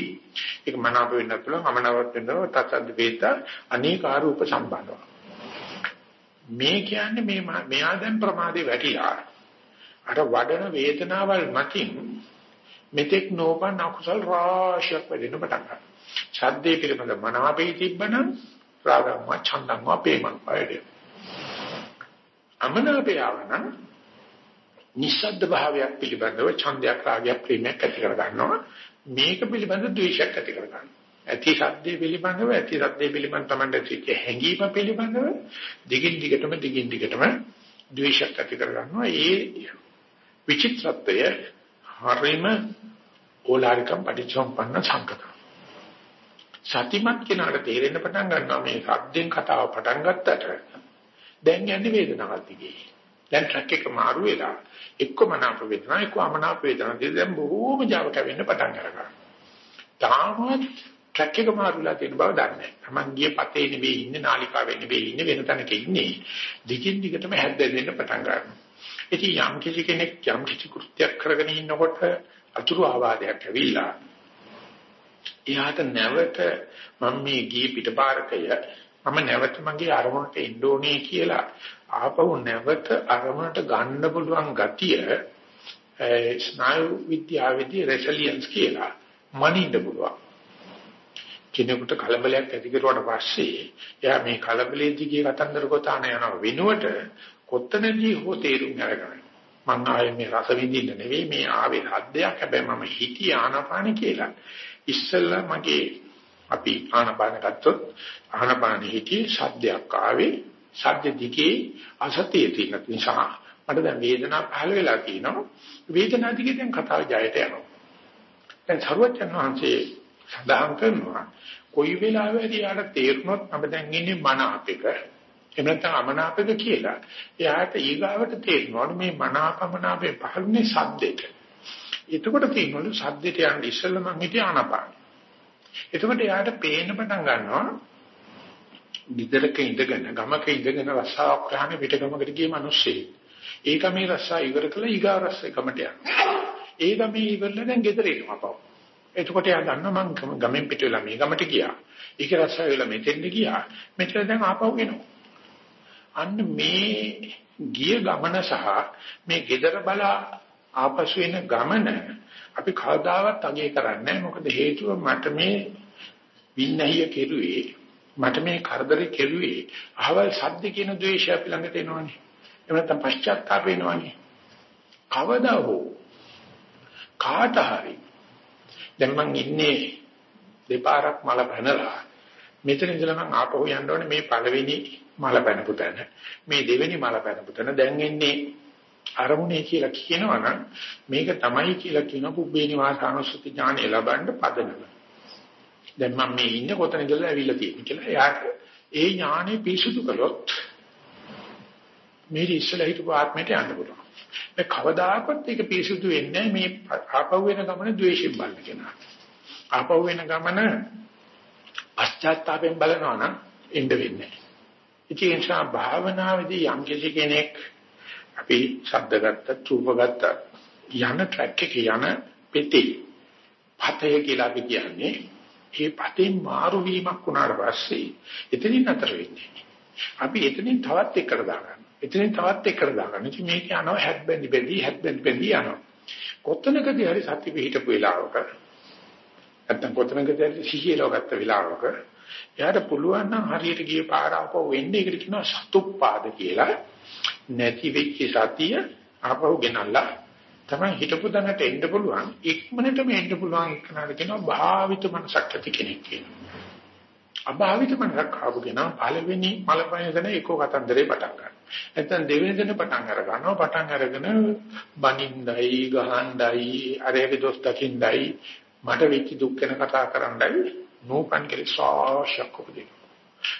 ඒක මනාප වෙන්න පුළුවන් අමනාප වෙන්න තත්ත්ව වේත අනේක රූප සම්බන්ධව මේ කියන්නේ මේ මෙයා දැන් ප්‍රමාදේ වැටිලා. අර වඩන වේදනාවල් මතින් මෙතෙක් නෝපන් අකුසල් රාශියක් වෙන්න පටන් ගන්නවා. ශබ්දේ පිළිබඳ මනාපේ තිබ්බනම් රාගම ඡන්දම අපේමන් පයදේ. අමනාපේ ආවනම් නිස්සද්ද භාවයක් පිළිබඳව ඡන්දයක් රාගයක් ප්‍රේමයක් ඇති කර ගන්නවා. මේක පිළිබඳ ද්වේෂයක් ඇති කර ගන්නවා. ඇති ශබ්දේ පිළිබඳව ඇති ශබ්දේ පිළිබඳ තමයි තියෙච්ච හැඟීම පිළිබඳව දිගින් දිගටම දිගින් දිගටම ද්වේෂයක් ඇති කර ගන්නවා. ඒ විචිත්‍රත්වය හරිම ඕලාරිකම් පටිච්චසමුප්පන්න සංකත. සතිමත් කෙනාට තේරෙන්න පටන් ගන්නවා මේ සද්දෙන් කතාව පටන් ගත්තට දැන් යන්නේ වේදනාවක් දිගේ. දැන් ට්‍රැක් එක මාරු වෙලා එක්කම නාප වේදනා එක්ක අමනාප වේදනා දෙක දැන් බොහෝම Java කැවෙන්න පටන් ගන්නවා. තාමත් ට්‍රැක් එක මාරුලා තියෙන බව දන්නේ නැහැ. Taman ගිය පතේ නෙවෙයි ඉන්නේ නාලිකාවේ නෙවෙයි ඉන්නේ වෙන තැනක ඉන්නේ. දිගින් දිගටම හැද්දෙන්න පටන් ගන්නවා. ඉතින් යම් කිසි කෙනෙක් යම් කිසි කෘත්‍යයක් කරගෙන ඉන්නකොට අතුරු ආවාදයක් ඇවිල්ලා එයාට නැවත මම මේ ගිය පිටපාරකය මම නැවත මගේ අරමුණට එන්න ඕනේ කියලා ආපහු නැවත අරමුණට ගන්න පුළුවන් ගතිය ස්නායු විද්‍යාවේදී රෙසිලියන්ස් කියලා මනින්න පුළුවන්. කෙනෙකුට කලබලයක් ඇති කරුවාට පස්සේ එයා මේ කලබලයේ දිගේ කතන්දර ගොතාන යන වෙනුවට කොත්තනදී හෝ තේරුම් අරගන්න. මං ආයේ මේ රස විඳින්න නෙවෙයි මේ ආවේ හද්දයක් හැබැයි මම හිතිය ආනපාන කියලා. ඉස්සෙල්ලා මගේ අපි ආනපාන ගත්තොත් ආනපාන හිතිය සද්දයක් ආවේ සද්ද දිගේ අසතිය තියෙන නිසා මට දැන් වේදනාවක් පහළ වෙලා තියෙනවා. වේදනාව දිගේ දැන් කතාව ජයට යනවා. දැන් සරුවචන් වහන්සේ සඳහන් කරනවා කොයි වෙලාවෙදී යාට තේරුනොත් අප දැන් ඉන්නේ මන අපේක එහෙම නැත්නම් අමනාපක කියලා. එයාට ඊගාවට තේරෙනවලු මේ මනාපමනාපේ පහළුනේ සද්දෙට. එතකොට තියෙනවලු සද්දෙට යන්න ඉස්සෙල්ලා මං හිතේ ආනපාන. එතකොට එයාට පේන්න පටන් ගන්නවා විදරක ඉඳගෙන ගමක ඉඳගෙන රස්සාවක් කරන්නේ පිටගමකට ගිය මිනිස්සෙක්. ඒක මේ රස්සා ඉවර කළා ඊගා රස්සේ ගමට යනවා. ඒ ගමේ ඉවරලා දැන් ගෙදර එනවා අපව. එතකොට එයා දන්නවා මං ගමෙන් පිට වෙලා මේ ගමට ගියා. ඒක රස්සා වෙලා මෙතෙන්ද ගියා. මෙතන දැන් ආපහු එනවා. අන්න මේ ගිය ගමන සහ මේ gedara බලා ආපසු එන ගමන අපි කවදාවත් අගය කරන්නේ මොකද හේතුව මට මේ වින්නහිය කෙරුවේ මට මේ කරදරේ කෙරුවේ අහවල් සද්ද කියන ද්වේෂය අපි ළඟට එනවනේ. එහෙම නැත්නම් පශ්චාත්තාප වෙනවනේ. කවදා හෝ කාට හරි දැන් මං ඉන්නේ දෙපාරක් මල පැනලා මෙතන ඉඳලා මං ආපහු යන්න ඕනේ මේ පළවෙනි මල පැනපු තැන. මේ දෙවෙනි මල පැනපු තැන. දැන් එන්නේ අරමුණේ කියලා කියනවනම් මේක තමයි කියලා කියන පුබ්බේ නිවාසානුස්සති ඥානය ලබන්න පදනම. දැන් මම මේ ඉන්නේ කොතන ඉඳලා ඇවිල්ලා තියෙන්නේ කියලා එයාට ඒ ඥානෙ පිරිසුදු කළොත් මේ ඉස්සලා හිටපු ආත්මයට යන්න පුළුවන්. මේ කවදාකවත් ඒක පිරිසුදු වෙන්නේ මේ ආපහු වෙන ගමන ද්වේෂයෙන් බලන කෙනා. ආපහු වෙන ගමන පශ්චාත්තාපයෙන් බලනවා නම් එන්න වෙන්නේ නැහැ. ඒ නිසා භාවනාවේදී යම් කෙනෙක් අපි ශබ්ද ගත්ත, රූප ගත්ත යන ට්‍රැක් එකේ යන පෙතේ පතය කියලා අපි කියන්නේ ඒ පතේ මාරු වීමක් වුණාට පස්සේ එතනින් අතර වෙන්නේ. අපි එතනින් තවත් එකට දාගන්න. එතනින් තවත් එකට දාගන්න. ඉතින් මේක යනවා හැත් බැඳි බැඳි හැත් බැඳි බැඳි යනවා. කොතනකදී හරි සත්‍ය පිහිටපු වෙලාවක නැත්තම් කොතනකදී හරි සිහිය ලෝකත් වෙලාවක එයාට පුළුවන් නම් හරියට ගිය පාර ආපහු වෙන්නේ ඒකට කියනවා සතුප්පාද කියලා. නැති වෙච්ච සතිය ආපහු ගෙනල්ලා තමයි හිතපු දැනට එන්න පුළුවන්. ඉක්මනටම එන්න පුළුවන් කෙනාට කියනවා භාවිත මනසක් ඇති කෙනෙක් කියනවා. අභාවිත මනසක් ආපු කෙනා පළවෙනි මලපයන එකෝ කතන්දරේ පටන් ගන්නවා. නැත්නම් දෙවෙනි දින පටන් අර ගන්නවා. පටන් අරගෙන බනින්දයි ගහණ්ඩයි අරේගේ දොස් දකින්දයි මට වෙච්ච දුක් ගැන කතා කරන්නයි නෝපන් කෙලෙස් ආශක් උපදිනවා.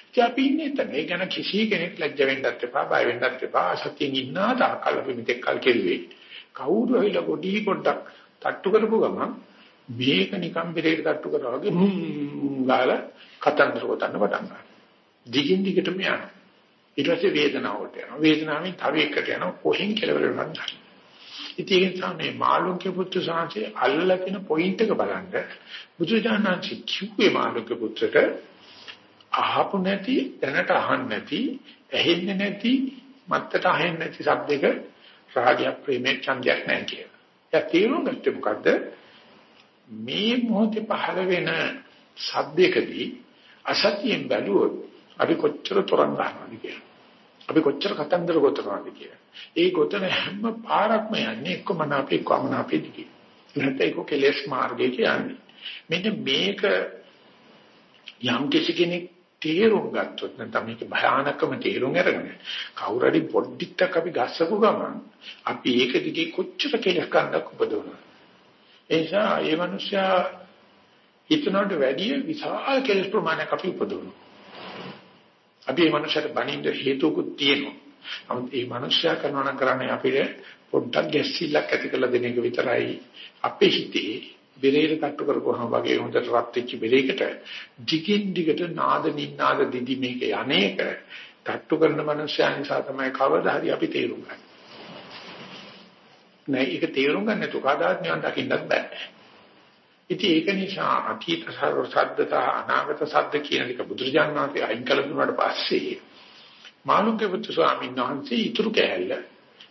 ඉතින් අපි ඉන්නේ එතන. ඒ ගැන කිසි කෙනෙක් ලැජ්ජ වෙන්නත් එපා, බය වෙන්නත් එපා. සතියෙන් ඉන්නා තාකල් අපි මෙතෙක් කල් කෙරුවේ. කවුරු හරිලා පොඩි පොඩ්ඩක් තට්ටු කරපු ගමන් මේක නිකම් පෙරේට තට්ටු කරා වගේ හ්ම් ගාලා කතන්දර ගොතන්න පටන් ගන්නවා. දිගින් දිගටම යනවා. ඊට පස්සේ වේදනාවට යනවා. වේදනාවෙන් තව එකකට යනවා. කොහෙන් කෙලවර වෙනවද? ඉතින් ඒ නිසා මේ මාළුක්‍ය පුත්‍ර සාංශේ අල්ලලා කියන පොයින්ට් එක බලන්න බුදුජානනාංශ කිව්වේ මාළුක්‍ය පුත්‍රට අහපු නැති දැනට අහන්න නැති ඇහෙන්නේ නැති මත්තට අහෙන්නේ නැති શબ્දයක රාගයක් ප්‍රේමයක් ඡන්දයක් නැහැ කියලා. දැන් තේරුම් ගත්තේ මොකද්ද? මේ මොහොතේ පහළ වෙන සද්දයකදී අසතියෙන් බැලුවොත් අපි කොච්චර තරංග ගන්නවද කියලා. අපි කොච්චර කතන්දර ගොතනවද කියලා. ඒ ගොතන හැම පාරක්ම යන්නේ එක්කම අපේ කොමන අපේ දිගේ. නැත්නම් ඒක කෙලෙස් මාර්ගයේ යන්නේ. මෙන්න මේක යම් කිසි කෙනෙක් තේරුම් ගත්තොත් නැත්නම් මේක භයානකම තේරුම් අරගෙන කවුරු හරි පොඩ්ඩක් අපි ගස්සපු ගමන් අපි ඒක දිගේ කොච්චර කෙලස් ගන්නක් උපදවනවා ඒ නිසා මේ මිනිස්සයා හිතනට වැඩිය විශාල කෙලස් ප්‍රමාණයක් අපි උපදවනවා අපි මේ මිනිස්සට බනින්න හේතුකුත් තියෙනවා. නමුත් මේ මිනිස්සයා කරනවා නම් කරන්නේ අපිට පොඩ්ඩක් ගැස්සිල්ලක් ඇති කරලා දෙන එක විතරයි අපේ හිතේ. බෙරේට තට්ටු කරපුවාම වගේ හොඳට රත් වෙච්ච බෙරේකට දිගින් දිගට නාද නිනාද දිදි මේක යන්නේක තට්ටු කරන මනුස්සයා නිසා තමයි කවදා හරි අපි තේරුම් ගන්නේ. නෑ ඒක තේරුම් ගන්න තු කවදාත් නිවන් දකින්නත් බෑ. ඉතින් ඒක නිසා අතීත සද්දත අනාගත සද්ද කියන එක බුදුරජාණන් වහන්සේ අයින් කළ දුන්නාට පස්සේ මාළුක්‍ය පුත්තු ස්වාමීන් වහන්සේ ඊතුරු කෑල්ල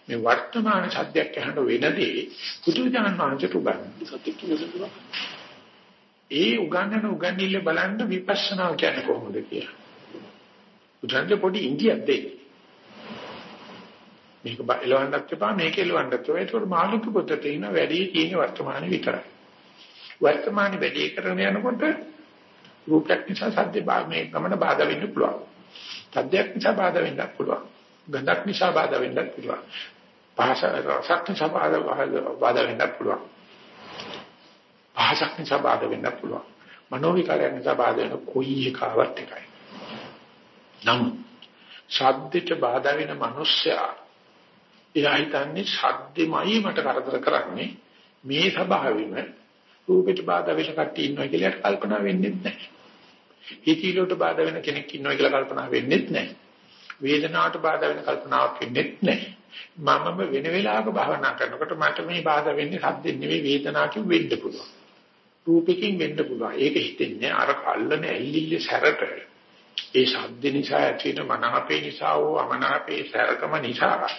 මේ වර්තමාන සත්‍යයක් අහන වෙනදී බුදුරජාණන් වහන්සේට උගන්වන සත්‍ය කියනවා. ඒ උගන්වන උගන්විල්ල බලන්න විපස්සනා කියන්නේ කොහොමද කියලා. බුදුරජාණන් පොඩි ඉන්දියක් දෙන්නේ. මේක එලවන්නත් එපා මේක එලවන්නත් එපා. ඒකට මාළුක පොත තියෙන වැඩි තියෙන වර්තමානයේ විතරයි. වර්තමානයේ වැඩි කරගෙන යනකොට රූපයක් නිසා සද්ද මේ ගමන බාධා වෙන්න පුළුවන්. සද්දයක් නිසා බාධා වෙන්නත් පුළුවන්. ගඳක් නිසා බාධා වෙන්නත් පුළුවන්. පහස රසක් නිසා බාධා වෙන්නත් පුළුවන්. පහසක් නිසා බාධා වෙන්නත් පුළුවන්. මනෝ විකාරයන් නිසා බාධා වෙන කොයි එකවත් එකයි. නම් ශබ්දයට බාධා වෙන මිනිස්සයා එයා හිතන්නේ ශබ්දෙමයි මට කරදර කරන්නේ මේ ස්වභාවෙම රූපෙට බාධා වෙන කට්ටිය ඉන්නවා කියලා කල්පනා වෙන්නේ නැහැ. හිතීලට බාධා වෙන කෙනෙක් ඉන්නවා කියලා කල්පනා වෙන්නේ නැහැ. වේදනාවට බාධා වෙන කල්පනාවක් වෙන්නේ නැහැ. මමම වෙන වෙලාවක භාවනා කරනකොට මට මේ බාධා වෙන්නේ සද්දෙන් නෙවෙයි වේදනාවකින් වෙන්න පුළුවන්. රූපකින් වෙන්න පුළුවන්. ඒක හිතෙන්නේ අර කල්ලන ඇල්ලිල්ල සැරට. ඒ ශබ්ද නිසා ඇතිවෙන මනහපේ නිසා හෝ අමනහපේ සැරකම නිසා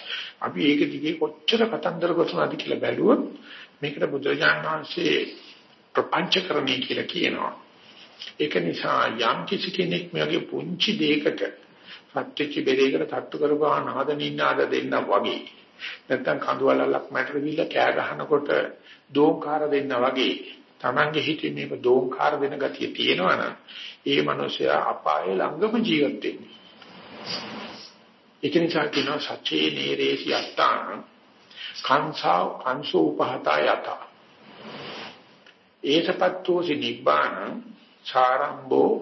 අපි ඒක දිගේ කොච්චර කතන්දර ගොතනවාද කියලා බැලුවොත් මේකට බුදුරජාණන් වහන්සේ ප්‍රපංචකරණය කියලා කියනවා. ඒක නිසා යම් කිසි කෙනෙක් මේගේ පුංචි දෙයකට සත්‍විච්ච බෙරේකට තට්ටු කරපුවා නාදනින්නාද දෙන්න වගේ. නැත්තම් කඳුවලක් මැටර ගිහිල්ලා කෑ ගහනකොට දෝංකාර දෙන්න වගේ. Tamange හිතේ මේක දෝංකාර දෙන ගතිය තියෙනවනම් ඒ මනුස්සයා අපායේ ළඟම ජීවත් වෙන්නේ. ඒක නිසා කියනවා සච්චේ නේරේසි අත්තාන කංසා කංසෝ උපහතා යත. ඒසපත්තෝසි නිබ්බාන සාරම්භෝ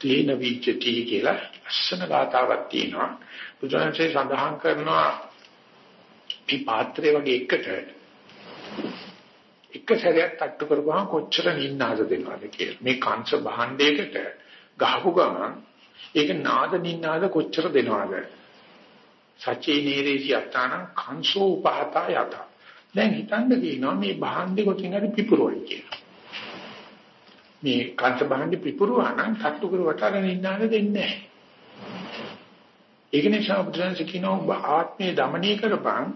තේන විච්චති කියලා ලස්සන ගාතාවක් තියෙනවා. බුදුරජාණන්සේ සඳහන් කරනවා මේ පාත්‍රය වගේ එකට එක සැරයක් තට්ටු කරපුවහම කොච්චර නින්නාද දෙනවද කියලා. මේ කංශ භාණ්ඩයකට ගහපු ගමන් ඒක නාද නින්නාද කොච්චර දෙනවද? සචේ නීරේසි අත්තාන කංශෝ උපහතා යත. දැන් හිතන්න කියනවා මේ භාණ්ඩේ කොටින් හරි පිපුරවයි කියලා. මේ කංශ භාණ්ඩේ පිපුරුවා නම් තට්ටු කර වටාගෙන ඉන්නාද දෙන්නේ නැහැ. ඒක නිසා බුදුරජාණන් කියනවා ඔබ ආත්මය দমনය කරපන්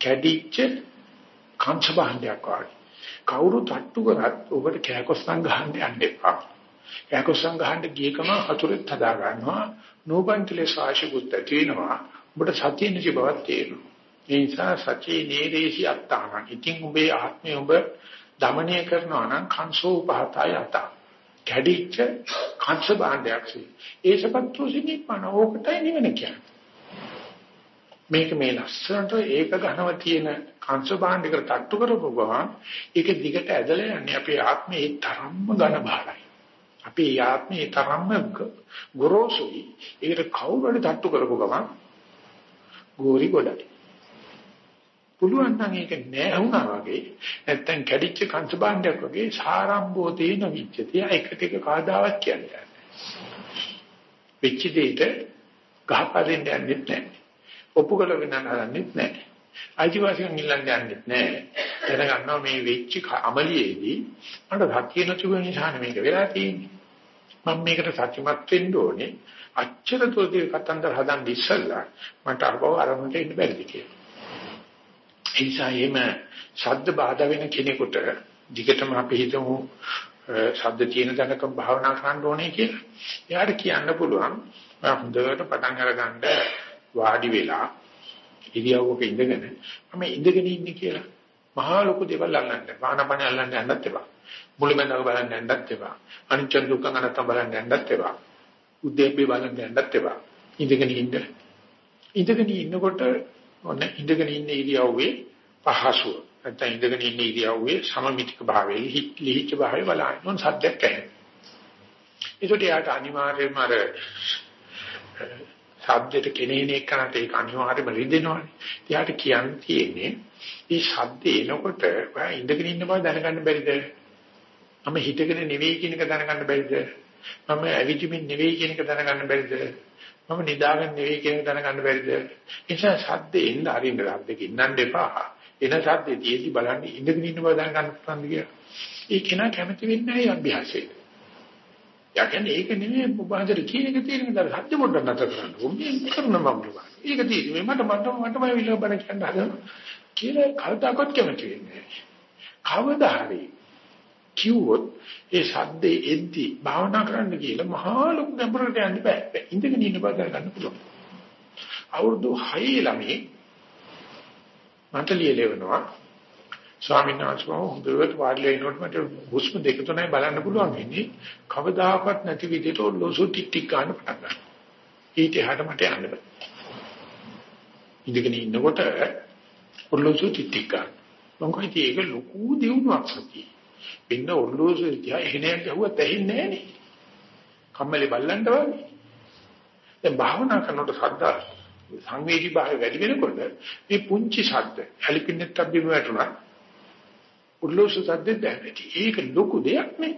කැඩිච්ච කංශ භාණ්ඩයක් වගේ. කවුරු තට්ටු කරත් ඔබට කෑකොස්සන් ගහන්න යන්න එපා. කෑකොස්සන් ගහන්න ගිය ගමන් හතුරෙක් හදා ගන්නවා. නෝබන් කෙලෙස් ආශිකුත් තියෙනවා. ඔබට සතිය නිසි බවක් තියෙනවා. ඒ නිසා සතියේ නේදේශි අත්තාන. ඉතින් ඔබේ ආත්මය ඔබ দমনය කරනවා නම් කංශෝ උපහතය අත්තා. කැඩිච්ච කංශ භාණ්ඩයක් ඒසපත්තුසි නිප්පන ඕකටයි නිවන කියන්නේ. මේක මේ ලස්සනට ඒක ඝනව තියෙන කංශ භාණ්ඩයකට තට්ටු කරපුවම ඒක දිගට ඇදලා යන්නේ අපේ ආත්මේ තරම්ම ඝන බහලයි. අපේ ආත්මේ තරම්ම ගොරෝසුයි. ඒකට කවුරුහරි තට්ටු කරපුව ගමන් ගෝරි ගොඩයි. පුළුවන් නම් ඒක නෑ වුණා වගේ නැත්තම් කැඩිච්ච කංශ භාණ්ඩයක් වගේ සාරම්භෝ තේන විච්ඡතිය එකට එක කාදාවක් කියන්නේ. වෙච්ච දෙයට ගහපදින්න යන්නෙත් නෑ. ඔප්පු කරගෙන යන්නෙත් නෑ. අයිතිවාසිකම් ඉල්ලන්න යන්නෙත් නෑ. දැනගන්නවා මේ වෙච්ච අමලියේදී මට සත්‍ය නැතුව නිසා මේක වෙලා තියෙන්නේ. මම මේකට සත්‍යමත් වෙන්න ඕනේ. අච්චර තෝදී කතන්දර හදන්න ඉස්සෙල්ලා මට අරබව අරමුණට ඉන්න බැරිද කියලා. ඒ නිසා එහෙම ශබ්ද බාධා වෙන කෙනෙකුට දිගටම අපි හිතමු ශබ්ද තියෙන තැනක භාවනා කරන්න ඕනේ කියලා. එයාට කියන්න පුළුවන් හොඳට පටන් අරගන්න වාඩි වෙලා ඉරියව්වක ඉඳගෙන මම ඉඳගෙන ඉන්නේ කියලා. මහා ලොකු දේවල් අල්ලන්න. පානපණ අල්ලන්න යන්නත් එපා. මුලින්ම බලන්න යන්නත් එපා. අනිච්ච දුක්ඛ අනත්ත බලන්න යන්නත් එපා. උද්‍යප්පේ බලන්න යන්නත් එපා. ඉඳගෙන ඉන්න. ඉඳගෙන ඉන්නකොට ඔන්න ඉඳගෙන ඉන්න ඉරියව්වේ පහසුව. නැත්නම් ඉඳගෙන ඉන්න ඉරියව්වේ සමමිතික භාවයේ ලිහිච්ච භාවයේ බලන්න ඕන සද්දයක් ඇහෙනවා. ඒකට යාට අනිවාර්යයෙන්ම අර ශබ්දයට කෙනෙහින එකනට ඒක අනිවාර්යයෙන්ම රිදෙනවානේ. එයාට කියන්න තියෙන්නේ මේ ශබ්ද එනකොට ඔයා ඉඳගෙන ඉන්න බව දැනගන්න බැරිද? මම හිතගෙන නෙවෙයි කියන එක දැනගන්න බැරිද? මම ඇවිදිමින් නෙවෙයි කියන එක දැනගන්න බැරිද? මම නිදාගෙන නෙවෙයි කියන එක දැනගන්න බැරිද? ඒ නිසා ශබ්දේ එන්න අරින්න ශබ්දෙක ඉන්නන්න එපා. එන ශබ්දේ තියෙදි බලන්න ඉඳගෙන ඉන්න බව දැනගන්න පුළුවන්ද කියලා. ඒ කෙනා කැමති වෙන්නේ නැහැ අභ්‍යාසයට. යකන්නේ ඒක නෙමෙයි බාහිර කියන එක තේරෙන්නේ දැන් සත්‍ය පොඩ්ඩක් නැතර කරන්න. උඹේ කරන මම ඒක තියෙන්නේ මට මට මටම විල බණ කියන්න හදන කියලා කල්දාකත් කැමති වෙන්නේ. කවදා හරි කිව්වොත් ඒ සද්දේ එද්දි භාවනා කරන්න කියලා මහා ලොකු ගැඹුරකට යන්න බෑ. ඉඳගෙන ඉන්න බව ගන්න පුළුවන්. අවුරුදු 6 ළමයි මට ලියලෙවනවා ස්වාමීන් වහන්සේ හොඳට වාඩිලා ඉනකොට මට හුස්ම දෙක තුනයි බලන්න පුළුවන් වෙන්නේ. කවදාකවත් නැති විදිහට ඔල්ලෝසු ටික් ටික් ගන්න පටන් ගන්නවා. ඊට එහාට මට යන්න බෑ. ඉඳගෙන ඉන්නකොට ඔල්ලෝසු ටික් ටික් ගන්න. මම කිව්වා ඒක ලොකු දියුණුවක් සතිය. පින්න ඔල්ලෝසු තියා එහෙනයක් ගහුවත් ඇහෙන්නේ නැහනේ කම්මලේ බල්ලන්ට වගේ දැන් භාවනා කරනකොට සද්දා සංවේදී භාවය වැඩි වෙනකොට මේ පුංචි ශබ්ද හැලිපින්නත් අබ්බිම වැටුණා උල්ලෝසු සද්දෙන් දැනෙති. ඒක ලොකු දෙයක් නේ.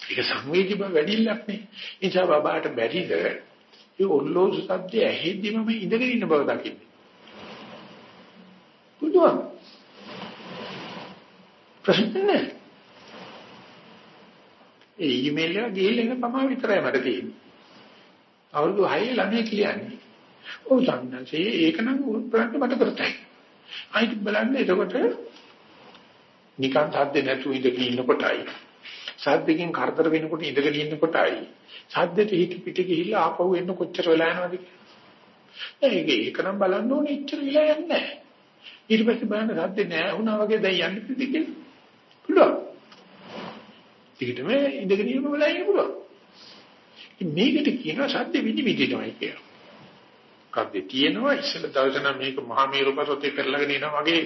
ඒක සංවේදී බව වැඩිලක් නේ. ඒ නිසා බබාට බැරිද ඒ උල්ලෝසු සද්දය ඇහෙද්දිම මේ ඉඳගෙන ඉන්න බව දකින්න. පුළුවන්. ප්‍රශ්න නැහැ. ඒ ඊමේල් එක ගිහින් එන පමා විතරයි මට තියෙන්නේ. අවුරුදු 6 ළමයි කියන්නේ. ඔව් සම්න්නසේ ඒක නම් උත්තරන්න මට කරතයි. අයිත් බලන්න එතකොට නිකන් සද්ද නැතුව ඉඳගෙන ඉන්නකොටයි සද්දකින් කරදර වෙනකොට ඉඳගෙන ඉන්නකොටයි සද්දෙට හිත පිට ගිහිල්ලා ආපහු එන්න කොච්චර වෙලා යනවද කියලා. ඒක ඒකනම් බලන්න ඕනේ ඉච්චර වෙලා යන්නේ නැහැ. ඊට පස්සේ බලන්න සද්ද නැහැ වුණා වගේ දැන් යන්න පිටින් පුළුවන්. ඊටම ඉඳගෙන ඉන්න වෙලා ඉන්න පුළුවන්. මේකට කියනවා සද්ද විදි විදිනවයි කියලා. කද්දේ තියෙනවා ඉස්සෙල්ලා දවසන මේක මහා මේරු පසොතේ පෙරලගෙන එනවා වගේ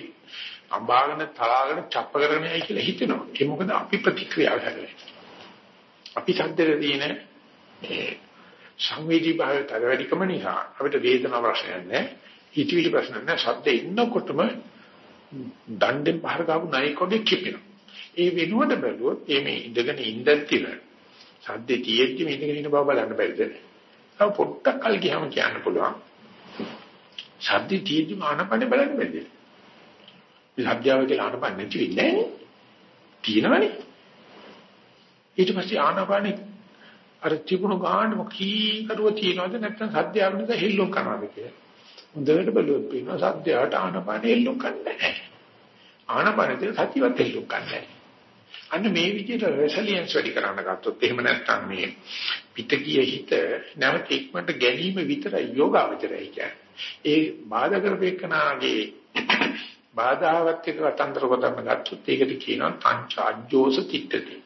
අඹාගෙන තලාගෙන චප්ප කරගෙන යයි කියලා හිතෙනවා. ඒ මොකද අපි ප්‍රතික්‍රියාව හැදෙන්නේ. අපි සද්දේ තියෙන ඒ සංවේදී භාවය තර වැඩිකම නිසා අපිට වේදනාව ප්‍රශ්නයක් නැහැ. හිතවිලි ප්‍රශ්න නැහැ. සද්දේ ඉන්නකොටම දණ්ඩෙන් පහර ගාපු නයිකොඩේ කිපෙනවා. ඒ වෙනුවට බැලුවොත් මේ ඉඳගෙන ඉඳන් තිර සද්දේ තියෙද්දි මේ ඉඳගෙන ඉන්න බව බලන්න බැරිද? තව පොඩ්ඩක් කල් ගියාම කියන්න පුළුවන්. සද්දේ තියෙද්දි ආනපනේ බලන්න බැරිද? ලැබ්ජාව කියලා ආනපන නැති වෙන්නේ නැහැ තියෙනවනේ ඊට පස්සේ ආනපනේ අර තිබුණු ගානම කී කරුව තියනවද නැත්නම් සද්දයාව නිසා හෙල්ලුම් කරනවද කියලා හොඳට බලුවොත් පේනවා සද්දයාට ආනපන හෙල්ලුම් කරන්නේ නැහැ ආනපනදී සතියවත් හෙල්ලුම් කරන්නේ අන්න මේ විදිහට රෙසිලියන්ස් වැඩි කරන්න ගත්තොත් එහෙම නැත්නම් මේ පිටකීය හිත නැවත ඉක්මනට ගැනීම විතරයි යෝගාවචරය කියන්නේ. ඒ බාධා කරපේකනාගේ බාධාවත් එක්ක වතන්තර කොටන්න ගත්තොත් ඒකට කියනවා පංච අජ්ජෝස තිට්ඨති.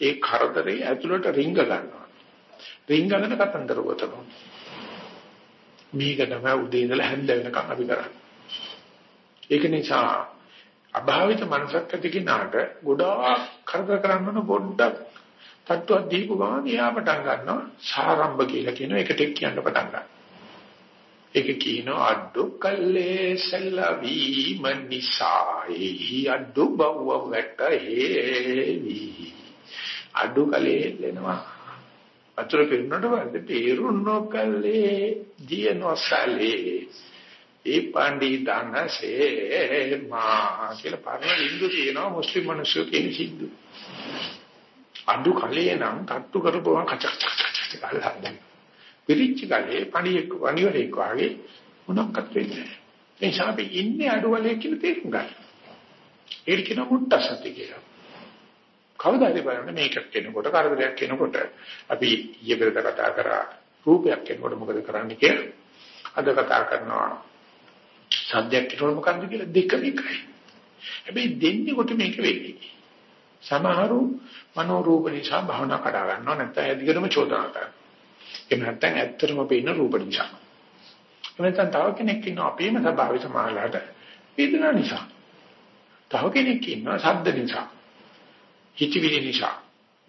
ඒ කරදරේ ඇතුළට රිංග ගන්නවා. රිංගගෙන කතන්දර කොටනවා. මේක තමයි උදේ ඉඳලා හැන්ද වෙනකම් අපි කරන්නේ. ඒක නිසා අභාවිත මනසක් ඇති කෙනාට ගොඩාක් කරදර කරන්න පොඩ්ඩක් තට්ටුවක් දීපු ගමන් එයා පටන් ගන්නවා සාරම්භ කියලා කියන එකට කියන්න පටන් ගන්නවා. ඒක කියනවා අඩු කල්ලේ සැලවීම නිසායි අඩු බව වැටහෙවි අඩු කලේ එනවා අතුර පිරුණට වන්ද පිරුණෝ කල්ලේ දියනොසලේ. ඒ පණ්ඩි දනසේ මා කියලා පරණ හින්දු කියනවා මුස්ලිම් මිනිස්සු කියන සින්දු අඩු කලේ නම් තට්ටු කරපුවම කච කච කච කච පිරිච්ච ගලේ පණියෙක් වණිවරෙක් වාගේ මොනක්වත් වෙන්නේ නැහැ. ඒ නිසා අපි ඉන්නේ අඩුවලේ කියලා තේරුම් ගන්න. ඒක කියන මුට්ටසති කියලා. කවදාද බලන්න මේක කෙනකොට කරදරයක් කෙනකොට අපි ඊයේ පෙරද කතා කරා රූපයක් කෙනකොට මොකද කරන්නේ කියලා. අද කතා කරනවා සද්දයක් කෙනකොට මොකද්ද කියලා දෙකම එකයි. හැබැයි දෙන්නේ කොට මේක වෙන්නේ. සමහරු මනෝ රූප නිසා භවනා කඩා ගන්නවා නැත්නම් ඇදිගටම චෝදනා කරනවා. එහෙම නැත්නම් ඇත්තටම පේන රූප නිසා. එහෙම නැත්නම් තව කෙනෙක් ඉන්නවා අපේම ස්වභාවය සමාහලට වේදනා නිසා. තව කෙනෙක් ඉන්නවා ශබ්ද නිසා. හිතවිලි නිසා.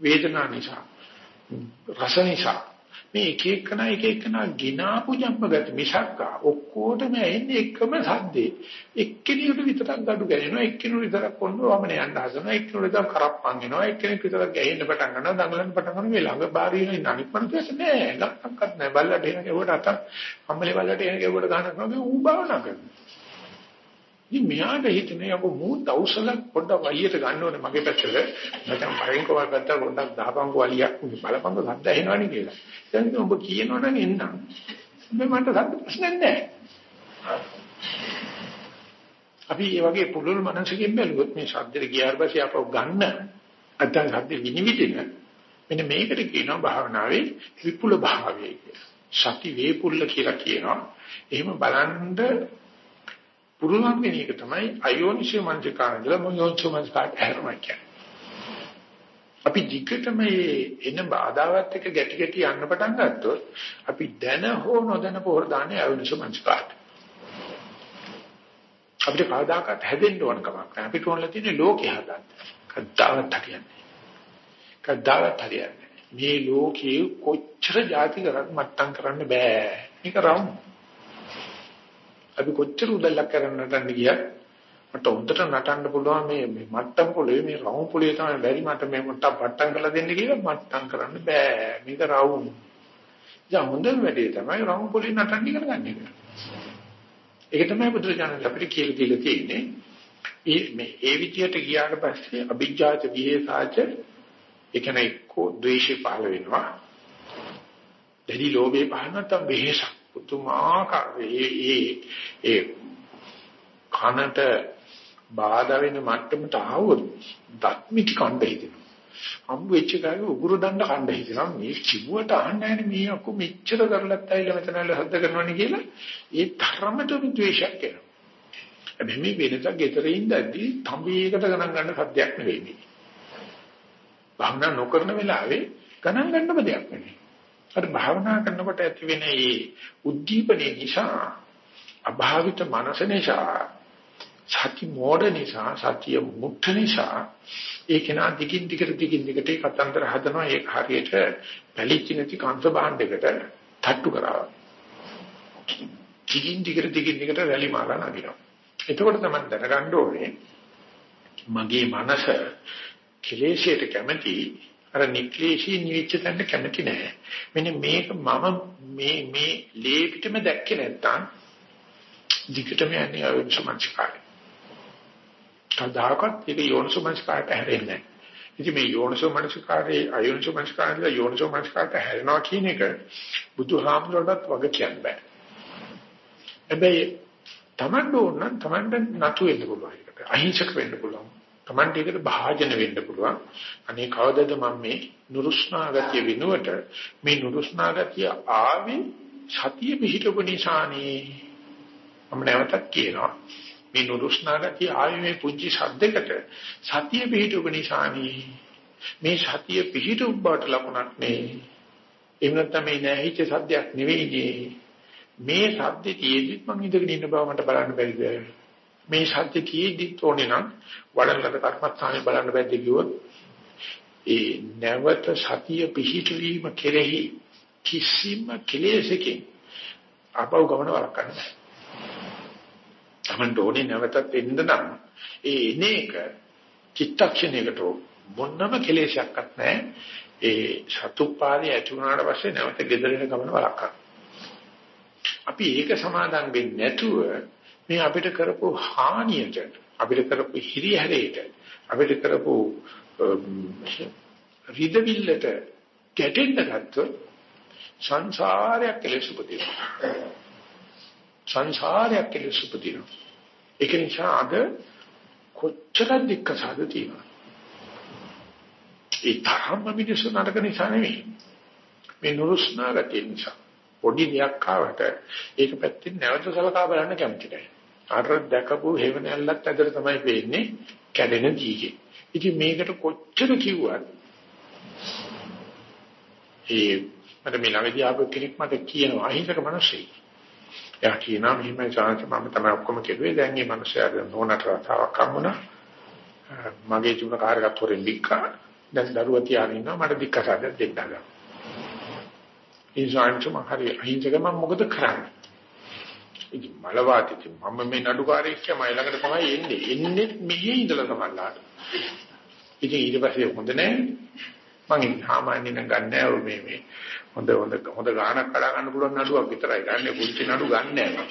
වේදනා නිසා. රස නිසා. මේ එක එකන එක එකන ගිනාපු ජම්මගත මිසක් ඔක්කොටම එන්නේ එකම සද්දේ. එක්කෙනෙකුට විතරක් gadu ගෑනවා එක්කෙනෙකුට විතරක් කොන්න වමන යන්න හදනවා එක්කෙනෙකුට විතරක් කරප්පන් වෙනවා එක්කෙනෙක් විතරක් ගැහෙන්න පටන් ගන්නවා දඟලන්න පටන් ගන්නවා. මේ ළඟ බාරිය ඉන්න අනිත් මනුස්සයෙක් නෑ. ලක්කක්වත් නෑ. බල්ලට එන කෙවට අත අම්මලේ බල්ලට එන කෙවට ගහනවා මේ ඌ භාවනා කරනවා. ඉතින් මෙයාට හිතන්නේ යකෝ මූ දවසල පොඩ්ඩක් වලියට ගන්න ඕනේ මගේ පැත්තට. නැත්නම් පරිංකව ගත්තා පොඩ්ඩක් දහපංකු වලියක් බලපංකු සද්ද ඇහෙනවනේ කියලා. දැන් ඔබ කියනවනම් එන්නම්. මේ මට සද්ද ප්‍රශ්නයක් නැහැ. අපි මේ වගේ පුළුල් මනසකින් බැලුවොත් මේ ශබ්දෙට ගියාට පස්සේ අපව ගන්න නැත්නම් ශබ්ද විනිවිදින මෙන්න මේකට කියනවා භාවනාවේ විපුල භාවය කියලා. සති වේපුල්ල කියලා කියනවා. එහෙම බලන්න පුරුණම් වෙන එක තමයි අයෝනිසෝ මනසිකාරදලා මොයෝනිසෝ මනසිකාරට හැරමයි කියන්නේ. අපි ධිකටම එන බාධාවත් එක්ක ගැටි ගැටි යන්න පටන් ගත්තොත් අපි දැන හෝ නොදැන පොර දාන්නේ අයෝනිසෝ මනසිකාරට. අපිට කවදාකවත් හැදෙන්න ඕන කමක් නැහැ. අපිට ඕනලා තියෙන්නේ ලෝකේ හදන්න. කද්දාවත් හරියන්නේ. කද්දාවත් හරියන්නේ. මේ ලෝකේ කොච්චර જાති කරත් මට්ටම් කරන්න බෑ. මේක රවුම්. අපි කොච්චර උදැල්ලක් කරන්න නටන්න ගියත් මට හොඳට නටන්න පුළුවන් මේ මේ මට්ටම් පොළේ මේ රවුම් පොළේ තමයි බැරි මට මේ මට්ටම් පට්ටම් කරලා දෙන්න කියලා මට්ටම් කරන්න බෑ. මේක රවුම්. දැන් හොඳම වැඩේ තමයි රවුම් පොළේ නටන්න ඉගෙන ගන්න එක. ඒක තමයි බුදුරජාණන් අපිට කියලා දීලා තියෙන්නේ. ඒ මේ ඒ විදියට ගියාට පස්සේ අභිජ්ජාච විහෙසාච ඒ කියන්නේ එක්කෝ ද්වේෂය පහළ වෙනවා. දැඩි ලෝභය පහළ නැත්නම් වෙහෙසක්. පුතුමාකාර ඒ ඒ ඒ කනට බාධා වෙන මට්ටමට ආවොත් දත්මිටි කණ්ඩ හිතෙනවා. හම්බ වෙච්ච ගාගේ උගුරු දණ්ඩ කණ්ඩ හිතෙනවා. මේ කිව්වට අහන්නේ මේ අකු මෙච්චර කරලත් ඇවිල්ලා මෙතන ඇවිල්ලා හද්ද කරනවනේ කියලා ඒ තරමටම ද්වේෂයක් එනවා. හැබැයි මේ වෙනසක් ගෙදර ඉඳද්දී තඹේකට ගණන් ගන්න සද්දයක් නෙවෙයි මේ. භාවනා නොකරන වෙලාවේ ගණන් ගන්නම දෙයක් නෙවෙයි. අර භාවනා කරනකොට ඇති වෙන මේ උද්දීපනයේ නිසා අභාවිත මනස නිසා සති මෝඩ නිසා සතිය මුක්ත නිසා ඒක නා දිගින් දිගට දිගින් දිගට කතන්දර හදනවා. ඒක හරියට පැලිච්ච නැති කංශ භාණ්ඩයකට තට්ටු කරනවා දිගින් දිගට දිගින් දිගට රැලි මාලා නගිනවා. එතකොට තමයි දැනගන්න ඕනේ මගේ මනස කෙලෙෂයට කැමති අර නික්ලේශී නිවිච්ච තැනට කැමති නෑ. මෙන්න මේක මම මේ මේ ලේ පිටම දැක්කේ නැත්තම් දිගටම යන්නේ අයෝනිසමංස්කාරය. කවදාකවත් ඒක යෝනිසමංස්කාරයට හැරෙන්නේ නෑ. ඉතින් මේ යෝනිසමංස්කාරයේ අයෝනිසමංස්කාරයේ යෝනිසමංස්කාරයට හැරෙනවා කියන එක බුදුහාමුදුරටත් වග කියන්න බෑ. හැබැයි Taman ඕන නම් Tamanට නතු වෙන්න පුළුවන්. අහිංසක වෙන්න පුළුවන්. Tamante එකට භාජන වෙන්න පුළුවන්. අනේ කවදද මම මේ නුරුස්නා ගතිය විනුවට මේ නුරුස්නා ගතිය ආවේ සතිය පිහිටපු නිසානේ. මම නැවතත් කියනවා. මේ නුරුස්නා ගතිය ආවේ මේ පුංචි ශබ්දයකට සතිය පිහිටපු නිසානේ. මේ සතිය පිහිටුම් බවට ලකුණක් නේ. එහෙම නැත්නම් මේ නැහිච්ච සද්දයක් නෙවෙයිනේ. මේ සද්දේ තියෙද්දිත් මං ඉඳගෙන ඉන්න බව මට බලන්න බැරිද? මේ සත්‍ය කීදි තෝනේ නම් වඩලකට කර්මස්ථානේ බලන්න බැද්ද කිව්වොත් ඒ නැවත සතිය පිහිටවීම කෙරෙහි කිසිම කෙලෙසකින් අපව ගමන වළක්වන්න බෑ. තමන්ට ඕනේ නැවතත් එන්න නම් ඒ එනේක චිත්තක්ෂණයකට මොනම කෙලෙසයක්වත් නැහැ. ඒ සතුපාරේ ඇති වුණාට පස්සේ නැවත ගෙදරින ගමන වළක්වන්න. අපි ඒක සමාදන් වෙන්නේ නැතුව මේ අපිට කරපු හානියට අපිට කරපු හිරිහැරේට අපිට කරපු රිදවිල්ලට ගැටෙන්න ගත්තොත් සංසාරයක් කෙලෙස් උපදිනවා. සංසාරයක් කෙලෙස් උපදිනවා. ඒක නිසා අද කොච්චර දික්කසාද තියෙනවා ඒ තරම්ම මිනිස්සු නරක නිසා නෙවෙයි මේ නුරුස්නා ගතිය නිසා. පොඩි දෙයක් ආවට ඒක පැත්තෙන් නැවත සලකා බලන්න කැමති නැහැ. අර දැකපු හේවණල්ලත් ඇදලා තමයි වෙන්නේ කැඩෙන ජීගේ. ඉතින් මේකට කොච්චර කිව්වත් ඒ මට මේ ළඟදී ආපු කෙනෙක් මට කියනවා අහිංසක මිනිස්සෙක්. එයා කියනවා මෙහෙම chance මම තමයි ඔක්කොම කෙරුවේ දැන් මේ මිනිස්සයාට නෝනට රතාවක් හම්බුණා. මගේ ජීවන කාර්යගත හොරෙන් දික්කා. දැන් දරුවා තියාගෙන ඉන්නවා මට දික්කසාද දෙන්න ගන්න. ඒ සාංශම හරි අහිංසක මම මොකද කරන්නේ? ඉතින් මලවාතිති මම මේ නඩුකාරයෙක් තමයි ළඟට තමයි එන්නේ. එන්නේ මෙහි ඉඳලා තමයිලාට. ඉතින් ඊට පස්සේ හොඳ නැහැ. මම සාමාන්‍යයෙන් ගන්නෑ මේ මේ හොඳ හොඳ හොඳ ගානක් කඩා ගන්න පුළුවන් නඩුවක් විතරයි ගන්න පුංචි නඩු ගන්නෑ මම.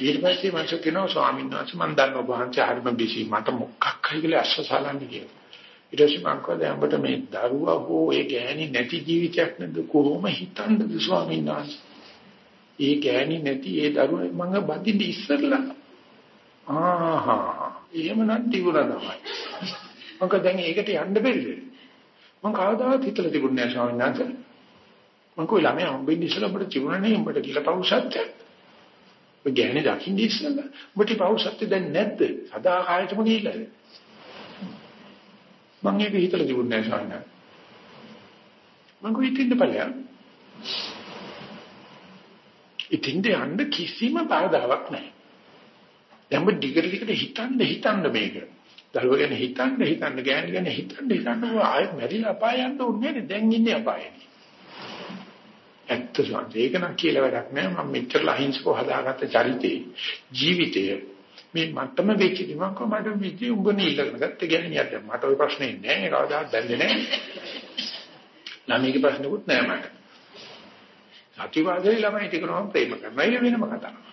ඊට පස්සේ මං කියනවා ස්වාමීන් වහන්සේ මම දන්න ඔබ වහන්සේ හරිම බිසි මට මොකක් හරි කියලා අස්සසාලන්නේ කියලා. ඊට පස්සේ මං කිව්වා දැන් ඔබට මේ දරුවා හෝ ඒ ගෑණි නැති ජීවිතයක් නේද කොහොම හිතන්නද ස්වාමීන් වහන්සේ? ඒ ගෑණි නැති ඒ දරුවා මං බඳින්න ඉස්සරලා ආහා එහෙමනම් තිබුණා තමයි. මොකද දැන් ඒකට යන්න බැරිද? මං කවදාවත් හිතලා තිබුණේ නැහැ ස්වාමීන් වහන්සේ. මං කොයි ළමයා හම්බෙන්න ඉස්සෙල්ලා ඔබට තිබුණා නේ උඹට කියලා පෞසත්‍ය. ඔය ගෑනේ දකින්න ඉස්සෙල්ලා උඹට පෞසත්‍ය දැන් නැද්ද? සදාකාලෙටම ගිහිල්ලාද? මං ඒක හිතලා තිබුණේ නැහැ ස්වාමීන් වහන්සේ. මං කොයි තින්න ඵලයක්? ඉතින්ද යන්න කිසිම බාධාවක් නැහැ. දැන් ඔබ දිගට දිගට හිතන්න හිතන්න මේක. දරුව ගැන හිතන්න හිතන්න ගෑණි ගැන හිතන්න හිතන්න ආයෙ මැරිලා අපාය යන්න ඕනේ නේද? දැන් ඉන්නේ අපායේ. ඇත්ත සත්‍ය ඒක නම් කියලා වැඩක් නෑ මම මෙච්චර අහිංසකව හදාගත්ත චරිතේ ජීවිතය මේ මට්ටම වෙච්ච දිමක් කොහමද විදි උඹ නීලකට ගත්ත ගැණියක් දැන් මට ওই ප්‍රශ්නේ නෑ කවදාවත් බැන්නේ නෑ ළමයිගේ ප්‍රශ්නකුත් නෑ මට සත්‍යවාදී ළමයි ටිකනම ප්‍රේම කරනවා. ඒක වෙනම කතාවක්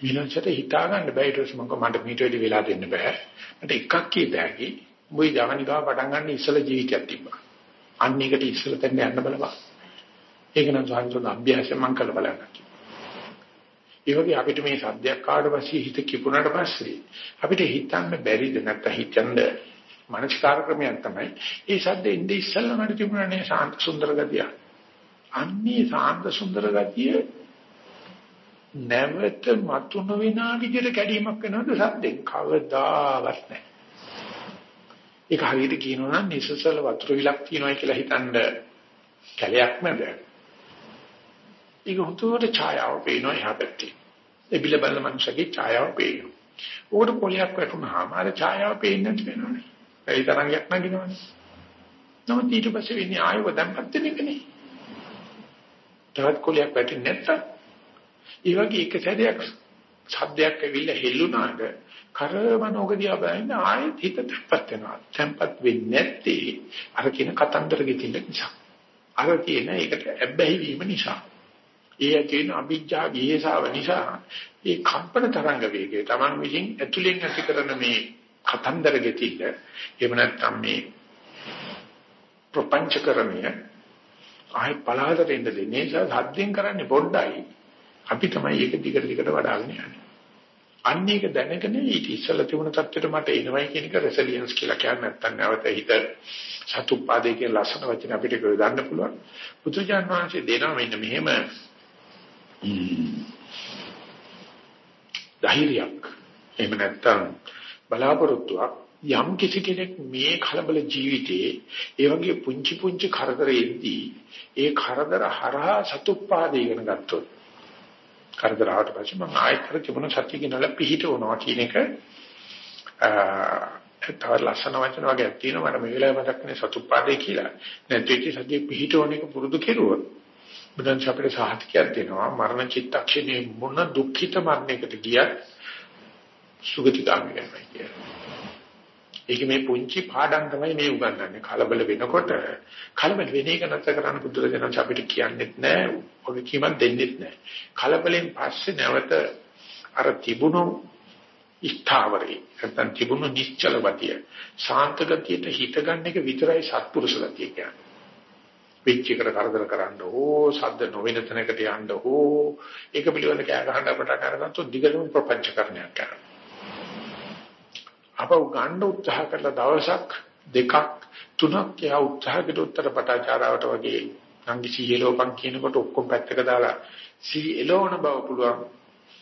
ඊළඟට හිතා ගන්න බෑ ඊට පස්සේ මම මට මීට වැඩි වෙලා දෙන්න බෑ. මට එකක් කීත හැකි මුයි ජවනිකාව පටන් ගන්න ඉස්සල ජීවිතයක් තිබ්බා. අන්න ඒකට ඉස්සල තැන්න යන්න බලපන්. ඒක නම් සාහිත්‍ය අභ්‍යාසය මම කළ බලන්න. ඒ වගේ අපිට මේ සද්දයක් ආවට පස්සේ හිත කිපුණාට පස්සේ අපිට හිතන්න බැරිද නැත්නම් හිතන්න? මානසික කාර්යක්‍රමයක් තමයි. ඒ සද්ද එන්නේ ඉස්සල්ලා මට තිබුණානේ සාන්ත සුන්දර ගතිය අන්නේ සාන්ත සුන්දර ගතිය නැවත මතුන විනා විදිහට කැඩීමක් වෙනවද සද්දෙන් කවදාවත් නැහැ. ඒක හරියට කියනවා නම් නිසසල වතුර විලක් තියනවා කියලා හිතනද කැලයක් නැද. ඒක හුතුවට ඡායාව පේනවා එහා පැත්තේ. ඒ බිල බලන මනුස්සගේ ඡායාව පේනවා. උකට පොලියක් වැටුනහම අර ඡායාව පේන්නේ නැති වෙනවනේ. ඒ තරංගයක් නගිනවනේ. නමුත් ඊට පස්සේ වෙන්නේ ආයව දැම්පත් වෙන එකනේ. තවත් කොලියක් වැටෙන්නේ නැත්තම් ඒ වගේ එක සැරයක් සද්දයක් ඇවිල්ලා හෙල්ලුණාට කරමනෝගදියා බලන්න ආයෙත් හිත තැම්පත් වෙනවා. තැම්පත් වෙන්නේ නැත්තේ අර කියන කතන්දර ගෙතින්න නිසා. අර කියන ඒකට ඇබ්බැහි වීම නිසා. ඒ කියන අභිජ්ජා විහෙසාව නිසා ඒ කම්පන තරංග වේගය Taman විසින් ඇතුලෙන් ඇති කරන මේ කතන්දර ගෙතිල්ල එහෙම නැත්නම් මේ ප්‍රපංචකරණය ආයි පලාදට එන්න දෙන්නේ නිසා සද්දෙන් කරන්නේ පොඩ්ඩයි අපි තමයි ඒක දිගට දිගට වඩාගෙන යන්නේ. අන්න ඒක දැනගෙන ඊට ඉස්සෙල්ලා තිබුණ තත්ත්වෙට මට එනවයි කියන එක රෙසිලියන්ස් කියලා කියන්නේ නැත්තම් නැවත හිත සතුප්පාදේ කියන ලස්සන වචන අපිට ගන්න පුළුවන්. බුදුජාන විශ්වසේ දෙනවා මෙන්න මෙහෙම ධෛර්යයක්. එහෙම නැත්තම් බලාපොරොත්තුවක් යම් කිසි කෙනෙක් මේ කලබල ජීවිතේ ඒ වගේ පුංචි පුංචි කරදරෙද්දී ඒ කරදර හරහා සතුප්පාදේ ඉගෙන ගත්තොත් කරදර ආවට පස්සේ මම ආයෙත් කර තිබුණ සත්‍ය කියනලා පිහිටවනවා කියන එක තව ලස්සන වචන වගේ තියෙනවා මට මේ වෙලාවේ මතක් වෙන්නේ සතුප්පාදේ කියලා. නැත්නම් සත්‍ය පිහිටවන එක පුරුදු කෙරුවොත් බුදුන් අපිට සාහිත්‍යයක් දෙනවා මරණ චිත්තක්ෂණේ මොන දුක්ඛිත මරණයකට ගියත් සුගතිගාමී වෙනවා කියලා. ඒක මේ පුංචි පාඩම් තමයි මේ උගන්වන්නේ. කලබල වෙනකොට කලබල වෙන එක නැතර කරන්න බුදුරජාණන් අපිට කියන්නේත් නැහැ. ඔබ කීමක් දෙන්නෙත් නැහැ. කලබලෙන් පස්සේ නැවත අර තිබුණු ස්ථාවරේ නැත්නම් තිබුණු නිශ්චල ගතිය ශාන්ත ගතියට හිත ගන්න එක විතරයි සත්පුරුෂ ගතිය කියන්නේ. වෙච්ච එකට කරදර කරන්න ඕ සද්ද නොවන තැනකට යන්න ඕ ඒක පිළිවෙල කෑ ගහන්න අපට කරගත්තොත් දිගටම ප්‍රපංච කරණයක් කරනවා. අපව ගන්න උත්සාහ කළ දවසක් දෙකක් තුනක් යා උත්සාහ කළ උත්තර පටාචාරාවට වගේ නංගි සීලෝපන් කියනකොට ඔක්කොම පැත්තක දාලා සීලෝන බව පුළුවන්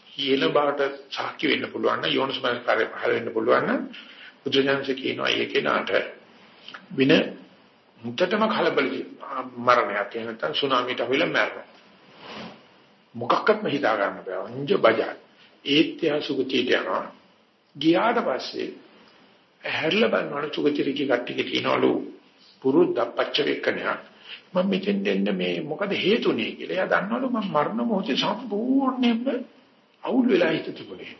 කියන බවට සාක්ෂි වෙන්න පුළුවන් නම් යෝනිසමස් කාර්ය පහල වෙන්න පුළුවන් නම් බුදුජානක කියනවා ඒ කෙනාට වින මුත්තටම කලබල මරණයක් එහෙම නැත්නම් සුනාමියට අහුවෙලා මැරෙනවා. මොකක්වත්ම හිතා ගන්න බෑ. අංජ බජා. ඒත් යා සුගතියට යනවා. ගියාට පස්සේ හැරලා බලනකොට සුගතිරිකී කට්ටිය කියනවලු පුරුද්ද පච්ච වේකණයක් මම මෙතෙන් දෙන්න මේ මොකද හේතුනේ කියලා. එයා දන්නවලු මම මරණ මොහොතේ සම්පූර්ණයෙන්ම අවුල් වෙලා හිටතුනේ.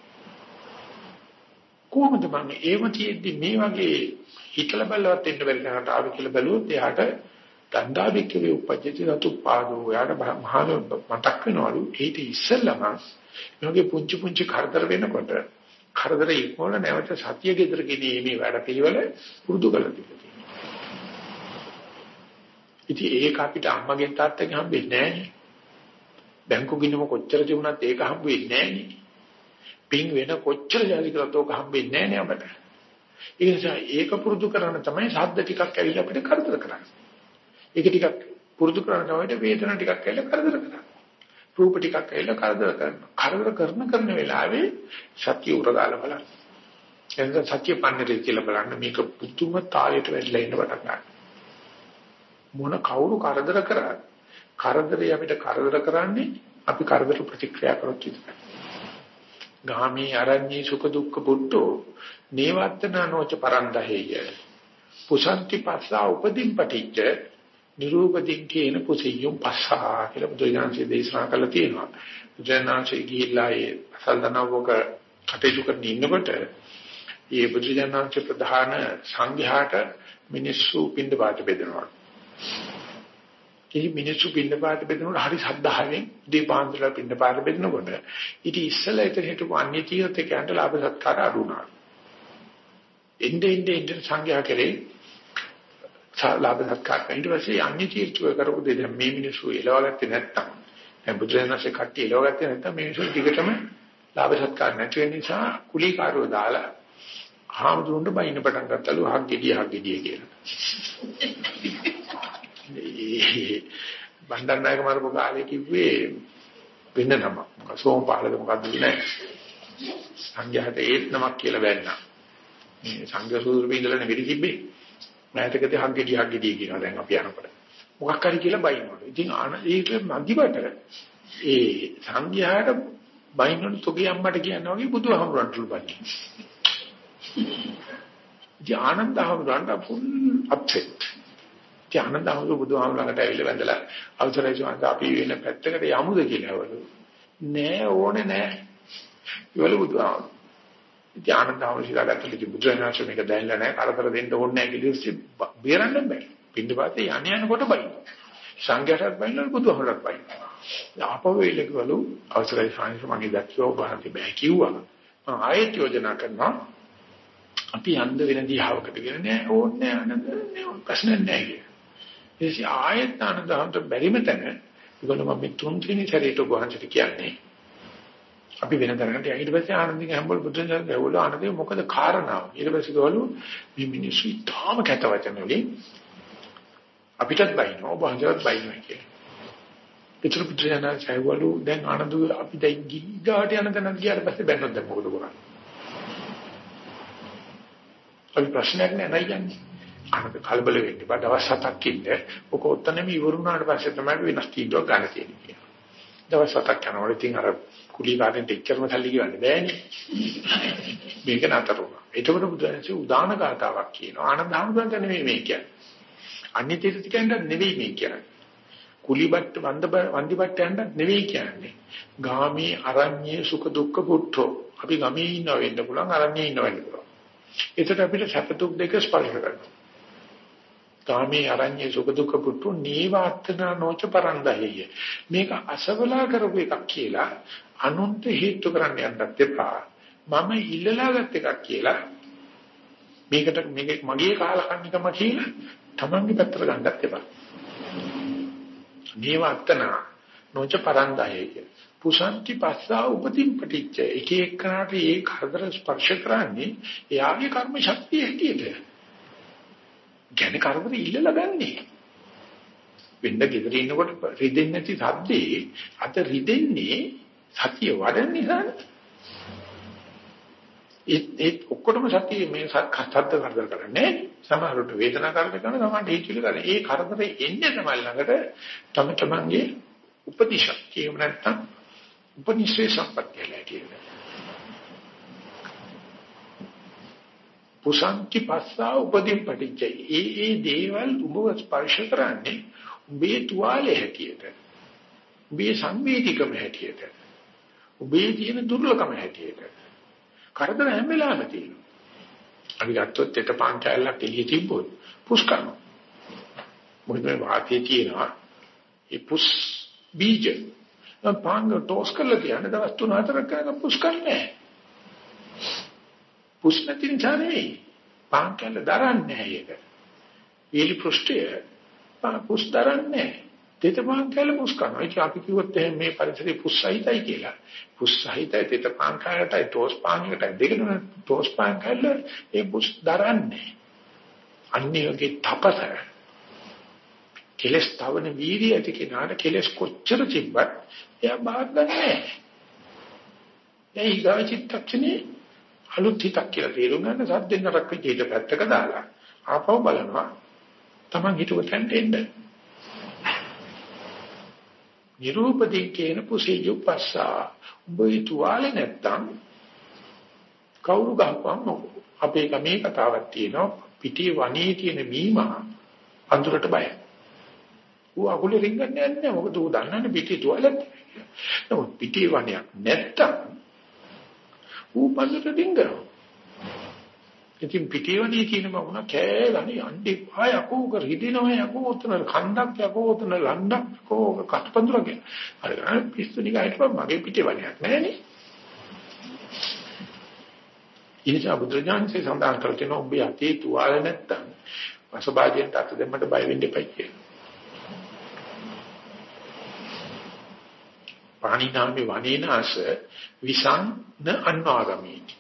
කොහොමද මම ඒව තියෙද්දි මේ වගේ හිතලා බලවත් වෙන්න බැරි කෙනාට ආවි කියලා බැලුවොත් එයාට දණ්ඩාවික්කවේ උපජ්ජති රතු පාදෝ එයාට මහාන මතක් වෙනවලු ඊට ඉස්සෙල්ලම මේ පුංචි පුංචි කරදර වෙනකොට කරදර ඉක්මවල නැවත සතිය ගෙදර ගෙනීමේ වැඩ පිළිවෙල පුරුදු කරලා තිබුණා. ඉතින් ඒක අපිට අම්මගෙන් තාත්තගෙන් හම්බෙන්නේ නැහැ. බැංකු ගිණුම කොච්චර තිබුණත් ඒක හම්බෙන්නේ නැහැ. පින් වෙන කොච්චර ජාති කරත් ඕක හම්බෙන්නේ නැහැ නේ අපට. ඒ නිසා ඒක පුරුදු කරන තමයි ශබ්ද ටිකක් ඇවිල්ලා අපිට කරදර කරන්නේ. ඒක ටිකක් පුරුදු කරන තමයි වේදනා ටිකක් ඇවිල්ලා කරදර කරන්නේ. රූප ටිකක් ඇවිල්ලා කරදර කරනවා. කරදර කරන කරන වෙලාවේ සත්‍ය උරගාල බලන්න. එතන සත්‍ය පන්නරේ කියලා බලන්න මේක පුදුම තාලයට වැටලා ඉන්න පටන් ගන්නවා. මොන කවුරු කරදර කරා කරදරේ අපිට කරදර කරන්නේ අපි කරදර ප්‍රතික්‍රියා කරොත් විතරයි. ගාමී අරඤ්ඤී සුඛ දුක්ඛ බුද්ධෝ නේවත්තනෝච පරන්දහෙය පුසන්ති පස්සා උපදීන් පටිච්ච නිරූපදින් කියන පුසියුම් පස්සා කියලා බුදුරජාණන්සේ දේශනා කළා තියෙනවා. බුදුරජාණන්සේ ගිහිල්ලා ඒ සල්දනවක කටයුතු කරගෙන ඉන්නකොට ඒ බුදුරජාණන්සේ ප්‍රධාන සංඝයාට මිනිස්සු පින්ඳ පාත බෙදනවා. ඒ මිනිස්සු පින්න පාට බෙදනකොට හරි සද්ධාවෙන් දීපාන්තරලා පින්න පාට බෙදනකොට ඉතින් ඉස්සෙල්ලා එතන හිටපු අන්‍ය තීරත කැන්ට ලාභ සත්කාර අඩු වුණා. එnde ende ende සංඝයා කරේ ලාභ සත්කාර ඊට පස්සේ අන්‍ය තීර්ථය කරපු දෙයක් මේ මිනිස්සු එලවගත්තේ නැත්තම් දැන් බුදුරජාණන්සේ කට්ටිය එලවගත්තේ නැත්තම් මේ මිනිස්සු දිගටම ලාභ සත්කාර නැති වෙන නිසා කුලීකාරයෝ දාලා හාමුදුරන්ට බයින්න පටන් ගත්තලු හක් ගෙඩිය හක් ගෙඩිය කියලා. බණ්ඩාරනායක මාරපු කාලේ කිව්වේ වෙන නම. සෝමපාලද මොකද්ද නෑ. සංඝයාට ඒත් නමක් කියලා බැන්නා. මේ සංඝ සූත්‍රෙ ඉඳලා නෙවෙයි තිබ්බේ. මෑතකදී හග්ගෙඩි හග්ගෙඩි කියනවා දැන් අපි අහනකොට. මොකක් හරි කියලා බයිනවලු. ඉතින් ඒක මගිබට ඒ සංඝයාට බයිනවලු තෝගේ අම්මට කියනවා වගේ බුදුහාමුදුරන්ටලු බයි. ඉතින් ආනන්ද හාමුදුරන්ට full upset. ආනන්ද හමුදු බුදුහාමුදුරන්ට ඇවිල්ලා වැඳලා අවසරයි ස්වාමීන් අපි වෙන පැත්තකට යමුද කියලා වළු. නෑ ඕනේ නෑ. ඉවල බුදුහාමුදුරන්. ඉතින් ආනන්ද හමුදුලා ගත්තලි බුදුරජාණන් මේක දැනලා නෑ කරදර දෙන්න ඕනේ නෑ කියලා ඉස්සි බේරන්න බෑ. පින්දපාතේ යණ යනකොට බයි. සංඝයාටත් බයිනවා බුදුහාමුදුරන්ට බයිනවා. ආපහු එලකවලු අවසරයි ස්වාමීන් මගේ දැක්කෝ බහති බෑ කිව්වා. මම ආයෙත් යෝජනා කරනවා අපි යන්න වෙන දිහාවකට ගෙන නෑ ඕනේ නෑ නෑ ප්‍රශ්න නෑ කියලා. ඊටසේ ආයෙත් ආනන්දහන්ට බැරිම තැන ඒගොල්ලෝ මම මේ තුන් දිනේ සැරේට ගොහන්සට කියන්නේ. අපි වෙන තැනකට ඊට පස්සේ ආනන්දික හැම්බල් බුදුන් දැවුවල ආනන්දේ මොකද කාරණාව? ඊට පස්සේ ගවලු මේ මිනිස්සු තාම කැත වචන වලින් අපිටත් බයිනවා වහන්සේවත් බයිනවා කියලා. ඒතර පුත්‍රයන්ා සයිවලු දැන් ආනන්ද අපි දැන් ගිගාට යන තැනට ගියාට පස්සේ බැන්නොත් දැන් මොකද කරන්නේ? අපි ප්‍රශ්නයක් නෑ නයි යන්නේ. අනක කලබල වෙන්න බෑ දවස් හතක් ඉන්න ඔක ඔතනම ඉවරුනාට පස්සේ තමයි වෙනස් තීන්දුවක් ගන්න තියෙන්නේ කියලා. දවස් හතක් යනකොට ඉතින් අර කුලී කාටෙන් ටෙච්චරම සල්ලි කියවන්න බෑනේ. මේක නතර වුණා. එතකොට බුදුරජාණන්සේ උදාන ගාතාවක් කියනවා. ආනන්ද හමුදුන්ට නෙමෙයි මේ කියන්නේ. අන්‍ය තීර්ථිකයන්ට නෙවෙයි මේ කියන්නේ. කුලිබට්ට වන්ද වන්දිබට්ටයන්ට නෙවෙයි කියන්නේ. ගාමී අරඤ්ඤේ සුඛ දුක්ඛ පුට්ඨෝ. අපි ගමේ ඉන්නව වෙන්න පුළුවන් අරඤ්ඤේ ඉන්නව වෙන්න පුළුවන්. ඒකට අපිට සැප දුක් දෙක ස්පර්ශ කරනවා. කාමී අරඤ්ඤේ සුඛ දුක්ඛ පුට්ටු නීවාත්තනා නොච පරන්දහෙය. මේක අසවලා කරපු එකක් කියලා අනුන්ට හේතු කරන්න යන්නත් එපා. මම ඉල්ලලා ගත් එකක් කියලා මේකට මේක මගේ කාලකන්නිකම කියලා තමන්ගේ පැත්තට ගන්නත් එපා. නීවාත්තනා නොච පරන්දහෙය. පුසන්ති පස්සා උපතින් පටිච්ච එක එක්කනට ඒ කරදර ස්පර්ශ කරන්නේ එයාගේ කර්ම ශක්තිය හැටියට. ගැන කරදර ඉල්ලලා ගන්නේ. වෙන්න ගෙදර ඉන්නකොට රිදෙන්නේ නැති සද්දේ අත රිදෙන්නේ සතිය වඩන නිසා. ඒ ඔක්කොටම සතිය මේ සද්ද කරදර කරන්නේ සමහරට වේදනා කරදර කරන සමහරට හිතිලි කරන ඒ කරදරේ එන්නේ තමයි ළඟට තම තමන්ගේ උපදිශක් කියව නැත්තම් උපනිශ්‍රේ සම්පත්තියලා කියන්නේ පුසන්ති පස්සා උපදීන් පටිච්චය ඒ ඒ දේවල් උඹව ස්පර්ශ කරන්නේ උඹේ තුවාලේ හැටියට උඹේ සංවේදීකම හැටියට උඹේ තියෙන දුර්ලභකම හැටියට කරදර හැම වෙලාවෙම තියෙනවා. අපි ගත්තොත් එක පාන් කැල්ලක් එළිය තිබ්බොත් පුස් කරනවා. මොකද මේ වාතයේ තියෙනවා ඒ පුස් බීජ. පාංග ටෝස් කරලා තියන්නේ දවස් තුන හතරක් කරනකම් පුස් කරන්නේ නැහැ. පුස් නැති නිසා නෙවෙයි. පාන් කැල්ල දරන්නේ නැහැ ඒක. ඊලි පෘෂ්ඨය පුස් දරන්නේ නැහැ. තෙතපාන් කැල පුස් කරනවා. ඒක අපි කිව්වොත් එහෙනම් මේ පරිසරේ පුස් සහිතයි කියලා. පුස් සහිතයි තෙතපාන් කැලටයි ටෝස් පාන්කටයි දෙකම ටෝස් පාන් කැල ඒ පුස් දරන්නේ. අන්නේගේ තපස. කෙලස් තවන වීර්ය ඇති කෙනාට කෙලස් කොච්චර තිබ්බත් එයා බාගන්නේ නැහැ. ඒ ඊගා චිත්තක්ෂණේ අලුත් හිතක් කියලා තේරුම් ගන්න සද්දෙන් නරක විදිහට පැත්තක දාලා ආපහු බලනවා. Taman හිතුව තැනට එන්නේ. නිරූපදී කියන පුසෙයුපස්සා උඹේ තුවාලේ නැත්තම් කවුරු ගහපම් අපේ ගමේ කතාවක් තියෙනවා පිටේ වනේ තියෙන මීමා අඳුරට බයයි. ඌ අකුලේ රින්ගන්නේ නැහැ මොකද ඌ දන්නන්නේ පිටේ තුවාලෙත්. නමුත් පිටේ වනයක් නැත්තම් ඌ පල්ලට රින්ගනවා. ඉතින් පිටියවනේ කියන මම කෑගනේ යන්නේ ආය යකෝ කර හිටිනවා යකෝ උතන කන්දක් යකෝ උතන ලණ්ඩක් යකෝ කට්පඳුරක අර පිස්සු නිකයිට මගේ පිටියවනයක් නෑනේ ඉනිසා බුදුරජාණන්සේ සඳහන් කර තියෙන ඔබ යතේ තුවාල නැත්තම් වසභාජයෙන් තත් දෙන්නට බය වෙන්න එපයි කියලා. පාණිනාමේ වනේනාස විසං න අන්වාගමීති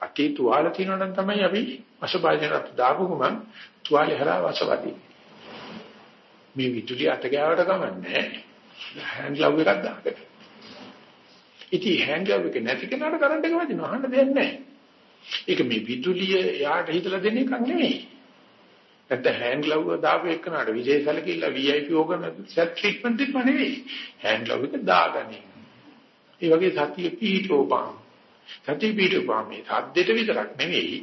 අතේ තුවාල තියෙනවා නම් තමයි අපි වසභාජනට දාපු ගමන් තුවාලේ හරහා වසවදී. මේ විදුලිය අත ගෑවට ගමන්නේ හෑන්ඩ් ග්ලව් එකක් දාකට. ඉතින් හෑන්ඩ් ග්ලව් එක නැති කෙනාට කරන්ට් එක වදිනවා අහන්න දෙයක් නැහැ. ඒක මේ විදුලිය යාට හිතලා දෙන එකක් නෙමෙයි. නැත්නම් හෑන්ඩ් ග්ලව් දාපු එකනට විශේෂල කියලා VIP ඕගන සෙට් ට්‍රීට්මන්ට් එක නෙවෙයි. හෑන්ඩ් ග්ලව් එක දාගන්නේ. ඒ වගේ සතිය පීඨෝපං සතිය පිටුපාමේ සද්දෙට විතරක් නෙවෙයි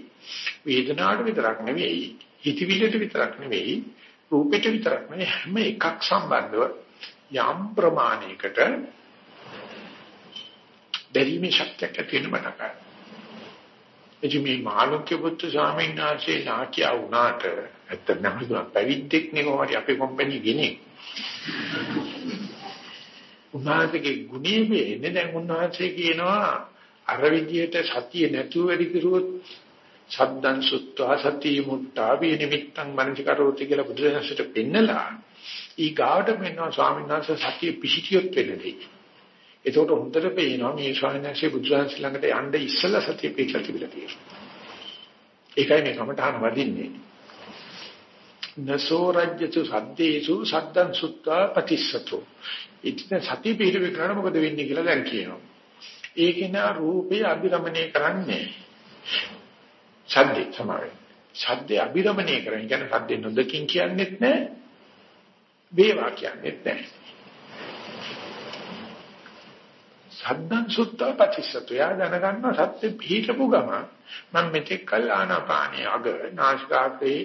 වේදනාවට විතරක් නෙවෙයි හිතවිල්ලට විතරක් නෙවෙයි රූපෙට විතරක් නෙවෙයි හැම එකක් සම්බන්ධව යම් ප්‍රමාණයකට දෙරීමේ ශක්තියක් ඇති වෙන මතක. එචි මේ මාළුක්‍ය පුත්තු ස්වාමීන් වහන්සේ නාකියා වුණාට ඇත්තටම නම් පැවිද්දෙක් නේ කොහොමද අපේ කම්පැනි ගෙනේ. උන්වහන්සේගේ ගුණේ වෙන්නේ දැන් උන්වහන්සේ කියනවා අර විදියට සතිය නැතුව වැඩි කරුවොත් සද්දං සුත්වා සතිය මුට්ටා වේ නිමිත්තං මනසිකරෝති කියලා බුදුරජාණන්සට පෙන්නලා ඊ ගාවට පෙන්වනවා ස්වාමීන් වහන්සේ සතිය පිහිටියොත් වෙන්නේ. ඒකට හොඳට පේනවා මේ ස්වාමීන් වහන්සේ බුදුරජාණන් ළඟට යන්න ඉස්සලා සතිය පිහිටලා තිබිලා තියෙනවා. ඒකයි මේ කමටහන වදින්නේ. නසෝ රජ්‍යතු සද්දේසු සද්දං සුත්වා පතිස්සතෝ. ඉතින් සතිය පිහිට විකරණ මොකද වෙන්නේ කියලා දැන් කියනවා. ඒකේන රූපේ අභිරමණය කරන්නේ සද්දේ සමාවෙන්. සද්දේ අභිරමණය කරන්නේ කියන්නේ සද්දේ නොදකින් කියන්නේත් නැහැ. වේවා කියන්නේත් නැහැ. සද්දං සුත්ත පටිසතු යා දැනගන්න සත්‍ය පිහිටපු ගම මම මෙතෙක් කල් ආනාපානිය අග නාසිකාග්‍රේ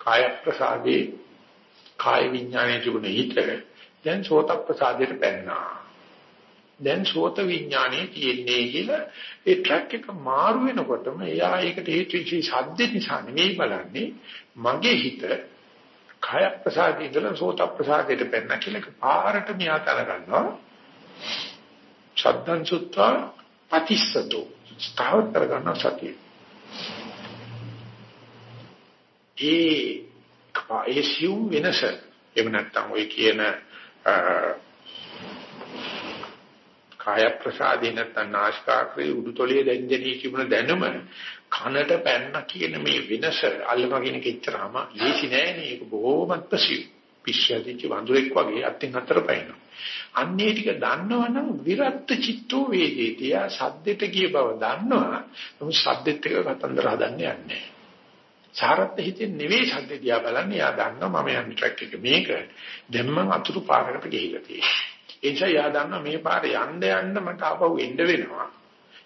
කාය ප්‍රසාදේ කාය විඥානයේ තිබුණ හිත දැන් සෝත ප්‍රසාදයට පැන්නා. දැන් සෝත විඥානයේ තියෙන්නේ කියලා ඒ ට්‍රැක් එක මාරු වෙනකොටම එයා ඒකට හේතු වෙච්ච ශබ්ද නිසා නෙමෙයි බලන්නේ මගේ හිත කය ප්‍රසාදේ ඉඳලා සෝත ප්‍රසාදයට පෙන්න කියලා පාරට මියා තන ගන්නවා ශබ්දං සුත්වා පටිස්සතෝ. ස්ථාවර කරගන්න සතිය. ඒ ඒ සිව් වෙනස එහෙම නැත්නම් ඔය කියන කාය ප්‍රසාදේ නැත්නම් නාස්කාග්‍රේ උඩුතොලේ දැන්ජනී තිබුණ දැනුම කනට පැන්න කියන මේ වෙනස අල්ලම කියන කෙච්චරම ලේසි නෑනේ ඒක බොහොමත් ප්‍රසිද්ධ පිස්සදිච්ච වඳුරෙක් වගේ අත්ෙන් අතර පයින්නවා. අන්නේ ටික දන්නවනම් විරත් චිත්තෝ වේදේති. යා සද්දෙට ගිය බව දන්නවා. නමුත් සද්දෙත් එක කතන්දර හදන්නේ නැහැ. සාරත් හිතෙන් නෙවෙයි සද්ද දිහා බලන්නේ. යා දන්නවා මම යන්නේ ට්‍රැක් එක මේක. දැන් මම අතුරු පාරකට ගිහිල්ලා තියෙනවා. ඒ නිසා යා දන්නවා මේ පාරේ යන්න යන්න මට ආපහු එන්න වෙනවා.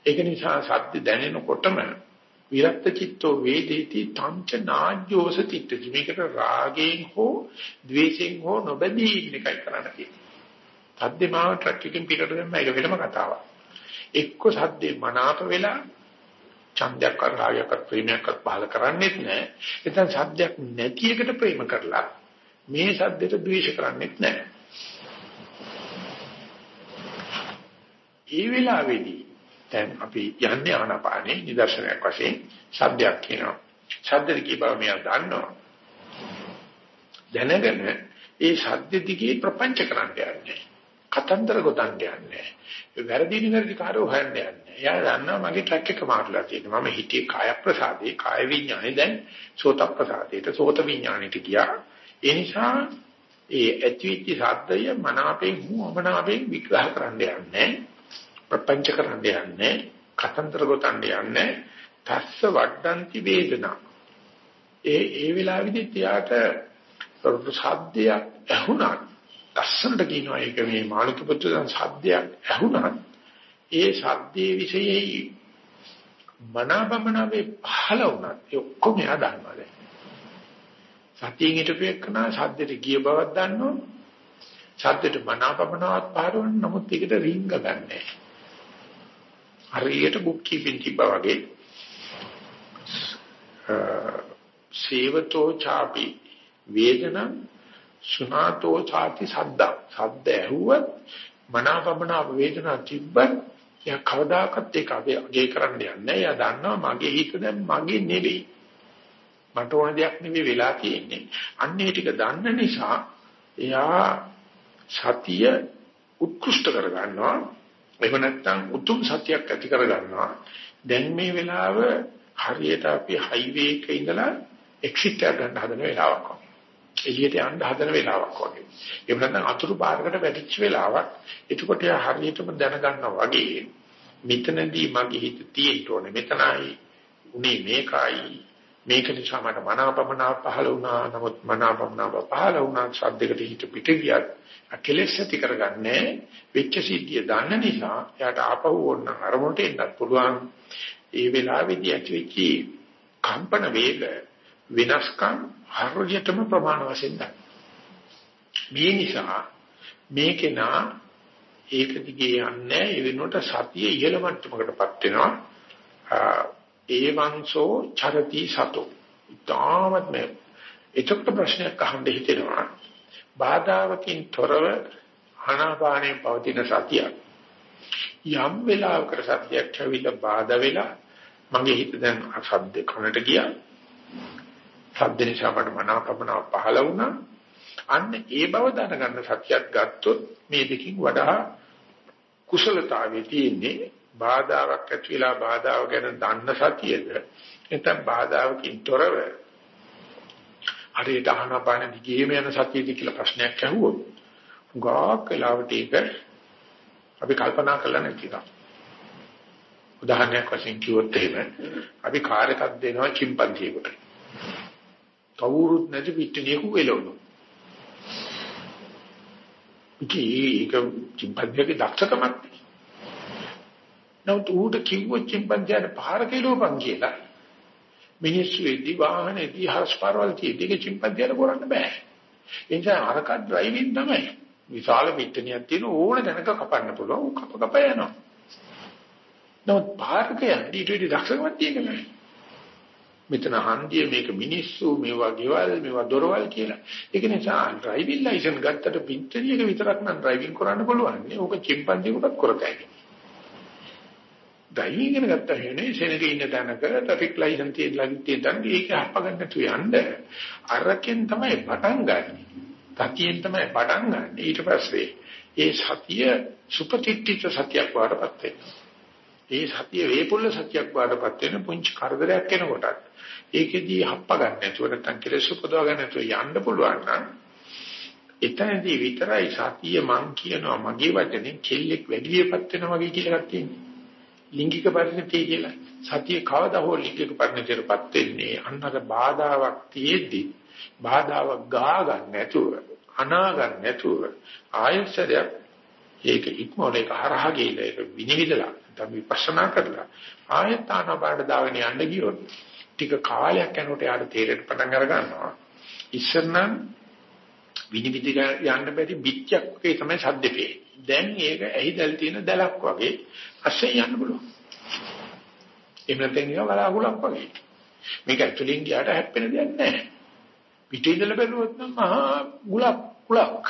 ඒක නිසා සද්ද දැනෙනකොටම විරක්ත චිත්තෝ වේදේති තංච නාජ්ජෝස තිට්ඨති මේකට රාගයෙන් හෝ ද්වේෂයෙන් හෝ නොබැදී ඉන්න එකයි කරන්න තියෙන්නේ. සද්දේ මාව ට්‍රක් එකකින් පිටට දැම්ම ඒක වෙනම කතාවක්. එක්ක සද්දේ මනාප වෙලා ඡන්දයක් කර රාගයක් කර ප්‍රේමයක් පහල කරන්නේත් නැහැ. එතන සද්දයක් නැති එකට ප්‍රේම කරලා මේ සද්දෙට ද්වේෂ කරන්නේත් නැහැ. ඒ වෙලාවේදී දැන් අපි යන්නේ ආනාපානේ නිදර්ශනයක් වශයෙන් සද්දයක් කියනවා. සද්දෙට කියපුවා මෙයා දන්නවා. දැනගෙන ඒ සද්ද දිගේ ප්‍රපංච කරන්න යන්නේ. කතන්දර ගොතන්න යන්නේ. වැරදි නිවැරදි කාර්යෝ හොයන්න යන්නේ. එයා දන්නවා මගේ ට්‍රැක් එක මාරුලා තියෙනවා. මම හිතේ කාය ප්‍රසාදේ, කාය විඥානේ දැන් සෝත ප්‍රසාදේට සෝත විඥානෙට ගියා. ඒ නිසා ඒ ඇතිවිච්ච සද්දය මනාපෙන් හෝ අමනාපෙන් විග්‍රහ කරන්න යන්නේ. ප්‍රපංච කරන්න යන්නේ කතන්දර ගොතන්න යන්නේ තස්ස වඩන්ති වේදනා ඒ ඒ වෙලාවෙදි තියාට සද්දයක් ඇහුණා ලස්සනට කියනවා ඒක මේ මාළුක පුත්‍රයන් සද්දයක් ඇහුණා ඒ සද්දේ විශේෂයි. මනාපමනාවේ පහළ වුණා ඒ ඔක්කොම එයා දන්නවා දැන්. සතියෙන් හිටපු එකන සද්දෙට ගිය බවක් දන්නවා. සද්දෙට මනාපමනාවක් පහළ වුණා. නමුත් ඒකට රිංග ගන්නෑ. හරියට බුක් කීපින් තිබ්බා වගේ සේවතෝ ചാපි වේදන සුනාතෝ ചാති සද්ද. සද්ද ඇහුවත් මනාපමනා වේදනා තිබ්බත් යා කවදාකවත් ඒක අගේ කරන්න යන්නේ යා දන්නවා මගේ හිත දැන් මගේ නෙවෙයි මට ඕන දෙයක් නෙවෙයි වෙලා තියෙන්නේ අන්නේ ටික දන්න නිසා එයා සතිය උත්කෘෂ්ඨ කර ගන්නවා එහෙම නැත්නම් උතුම් සත්‍යයක් ඇති කර ගන්නවා. දැන් මේ වෙලාව හරියට අපි හයිවේ එකක ඉඳලා එක්සිට් එක ගන්න හදන වෙලාවක් වගේ. එළියට යන්න හදන වෙලාවක් වගේ. එහෙම නැත්නම් අතුරු පාරකට වැටිච්ච වෙලාවක්. එතකොට යා හරියටම දැනගන්නවා වගේ මෙතනදී මගේ හිත තියෙන්න ඕනේ. මෙතනයි උනේ මේකයි මේක නිසා මට මනාපමනාප පහළ වුණා. නමුත් මනාපමනාප පහළ වුණා ශබ්දයකට හිත පිට ගියත් කෙලෙස් ඇති කරගන්නේ වෙච්ච සිද්ධිය දන්න නිසා එයාට ආපහු ඕන අරමුණට එන්නත් පුළුවන් ඒ වෙලාවේදී ඇතිවෙච්ච කම්පන වේග විනාශකම් හරියටම ප්‍රමාණ වශයෙන් දන්න මේ නිසා මේකේනා ඒක දිගේ යන්නේ ඒ වෙනුවට සතිය ඉහළ මට්ටමකටපත් වෙනවා. ඒ වංශෝ චරති සතෝ. ඊටමත් මේ එතකොට ප්‍රශ්නයක් අහන්න හිතෙනවා. බාධාවකින් තොරව ආනාපානයේ පවතින සතිය යම් වෙලාවකට සතියක් ඇවිල්ලා බාධා වෙලා මගේ හිත දැන් අසද්ද කනට ගියා. සද්ද නිසා මට මනාපමනාව පහළ වුණා අන්න ඒ බව දැනගන්න සතියක් ගත්තොත් මේ දෙකින් වඩා කුසලතාවයේ තියෙන්නේ බාධාවක් ඇති වෙලා බාධාව ගැන දන්න සතියද නැත්නම් බාධාවකින් තොරව හරියට ආනාපාන දිගේම යන සතියද කියලා ප්‍රශ්නයක් ඇහුවොත් ගාක් වෙලාවට ඒක අපි කල්පනා කරලා නැති එක. උදාහරණයක් වශයෙන් කිව්වොත් එහෙම අපි කාර් එකක් දෙනවා චිම්පන්සියෙකුට. කවුරුත් නැති පිටිනියකු එළවනු. ඒක චිම්පන්සියගේ දක්ෂකමක්. නමුත් ඌට කිව්වොත් චිම්පන්සියට පාර කෙලවපන් කියලා මිනිස්සු එද්දි වාහනේදී හස්පාරවල් තියෙද්දි ඒක චිම්පන්සියට කරන්න බෑ. ඒ නිසා අරක ඩ්‍රයිවිං තමයි. විශාල පිටනියක් තියෙන ඕන දැනක කපන්න පුළුවන් කප කප යනවා. නමුත් පාරක යන්නේ ඊට වඩා දක්ෂකමක් තියෙන්නේ මෙතන හන්දිය මේක මිනිස්සු මේවා ගෙවල් මේවා දොරවල් කියලා. ඒක නිසා ඩ්‍රයිවිං ලයිසන්ස් ගත්තට පිටනියක විතරක් නම් ඩ්‍රයිවිං කරන්න පුළුවන්. ඕක චිම්පන්සියෙකුට කරතයි. ඩ්‍රයිවිං ඉගෙන ගත්තා කියන්නේ සෙනගේ ඉන්න තැනක ට්‍රැෆික් ලයිසන්ස් තියෙලා තියෙන ඒක හප්පගන්න තු යන්න අරකින් තමයි පටන් ගන්න. සතියෙන් තමයි පටන් ගන්න. ඊට පස්සේ ඒ සතිය සුපතිට්ඨිත සතියක් වඩපත් වෙනවා. ඒ සතිය වේපුල්ල සතියක් වඩපත් වෙන පුංචි කරදරයක් එනකොටත් ඒකෙදී හප්ප ගන්න නැතුව නැත්නම් කෙලෙස් උපදව ගන්න නැතුව යන්න පුළුවන් නම් එතනදී විතරයි සතිය මං කියනවා මගේ වචනේ කෙල්ලෙක් වැඩිවියපත් වෙනවා වගේ කියලා එකක් තියෙනවා. ලිංගික පරිණතිය කියලා. සතිය කවදා හෝ ලිංගික පරිණතියටපත් වෙන්නේ අන්නක බාධාවක් තියෙද්දි බාධාවක් ගා ගන්න නැතුව අනා ගන්න නැතුව ආයතනයක් ඒක ඉක්මවල ඒක හරහා ගිහලා ඒක විනිවිදලා නැත්නම් විපස්සනා කරලා. ආයත ආනපාන දාගෙන යන්න ගියොත් ටික කාලයක් යනකොට යාට තේරෙන්න පටන් අර ගන්නවා. ඉස්සරනම් විනිවිද යන්න බැරි පිටියක් වගේ තමයි සද්දේ දැන් ඒක ඇහිදල් තියෙන දැලක් වගේ අස්සේ යන්න පුළුවන්. එහෙම නැත්නම් නිකන් වලාකුලක් වගේ. මේක ඇතුලින් ගියාට හැප්පෙන දෙයක් නැහැ. පිටේ ඉඳලා බැලුවොත් නම් මහා ගුලක් කුලක්.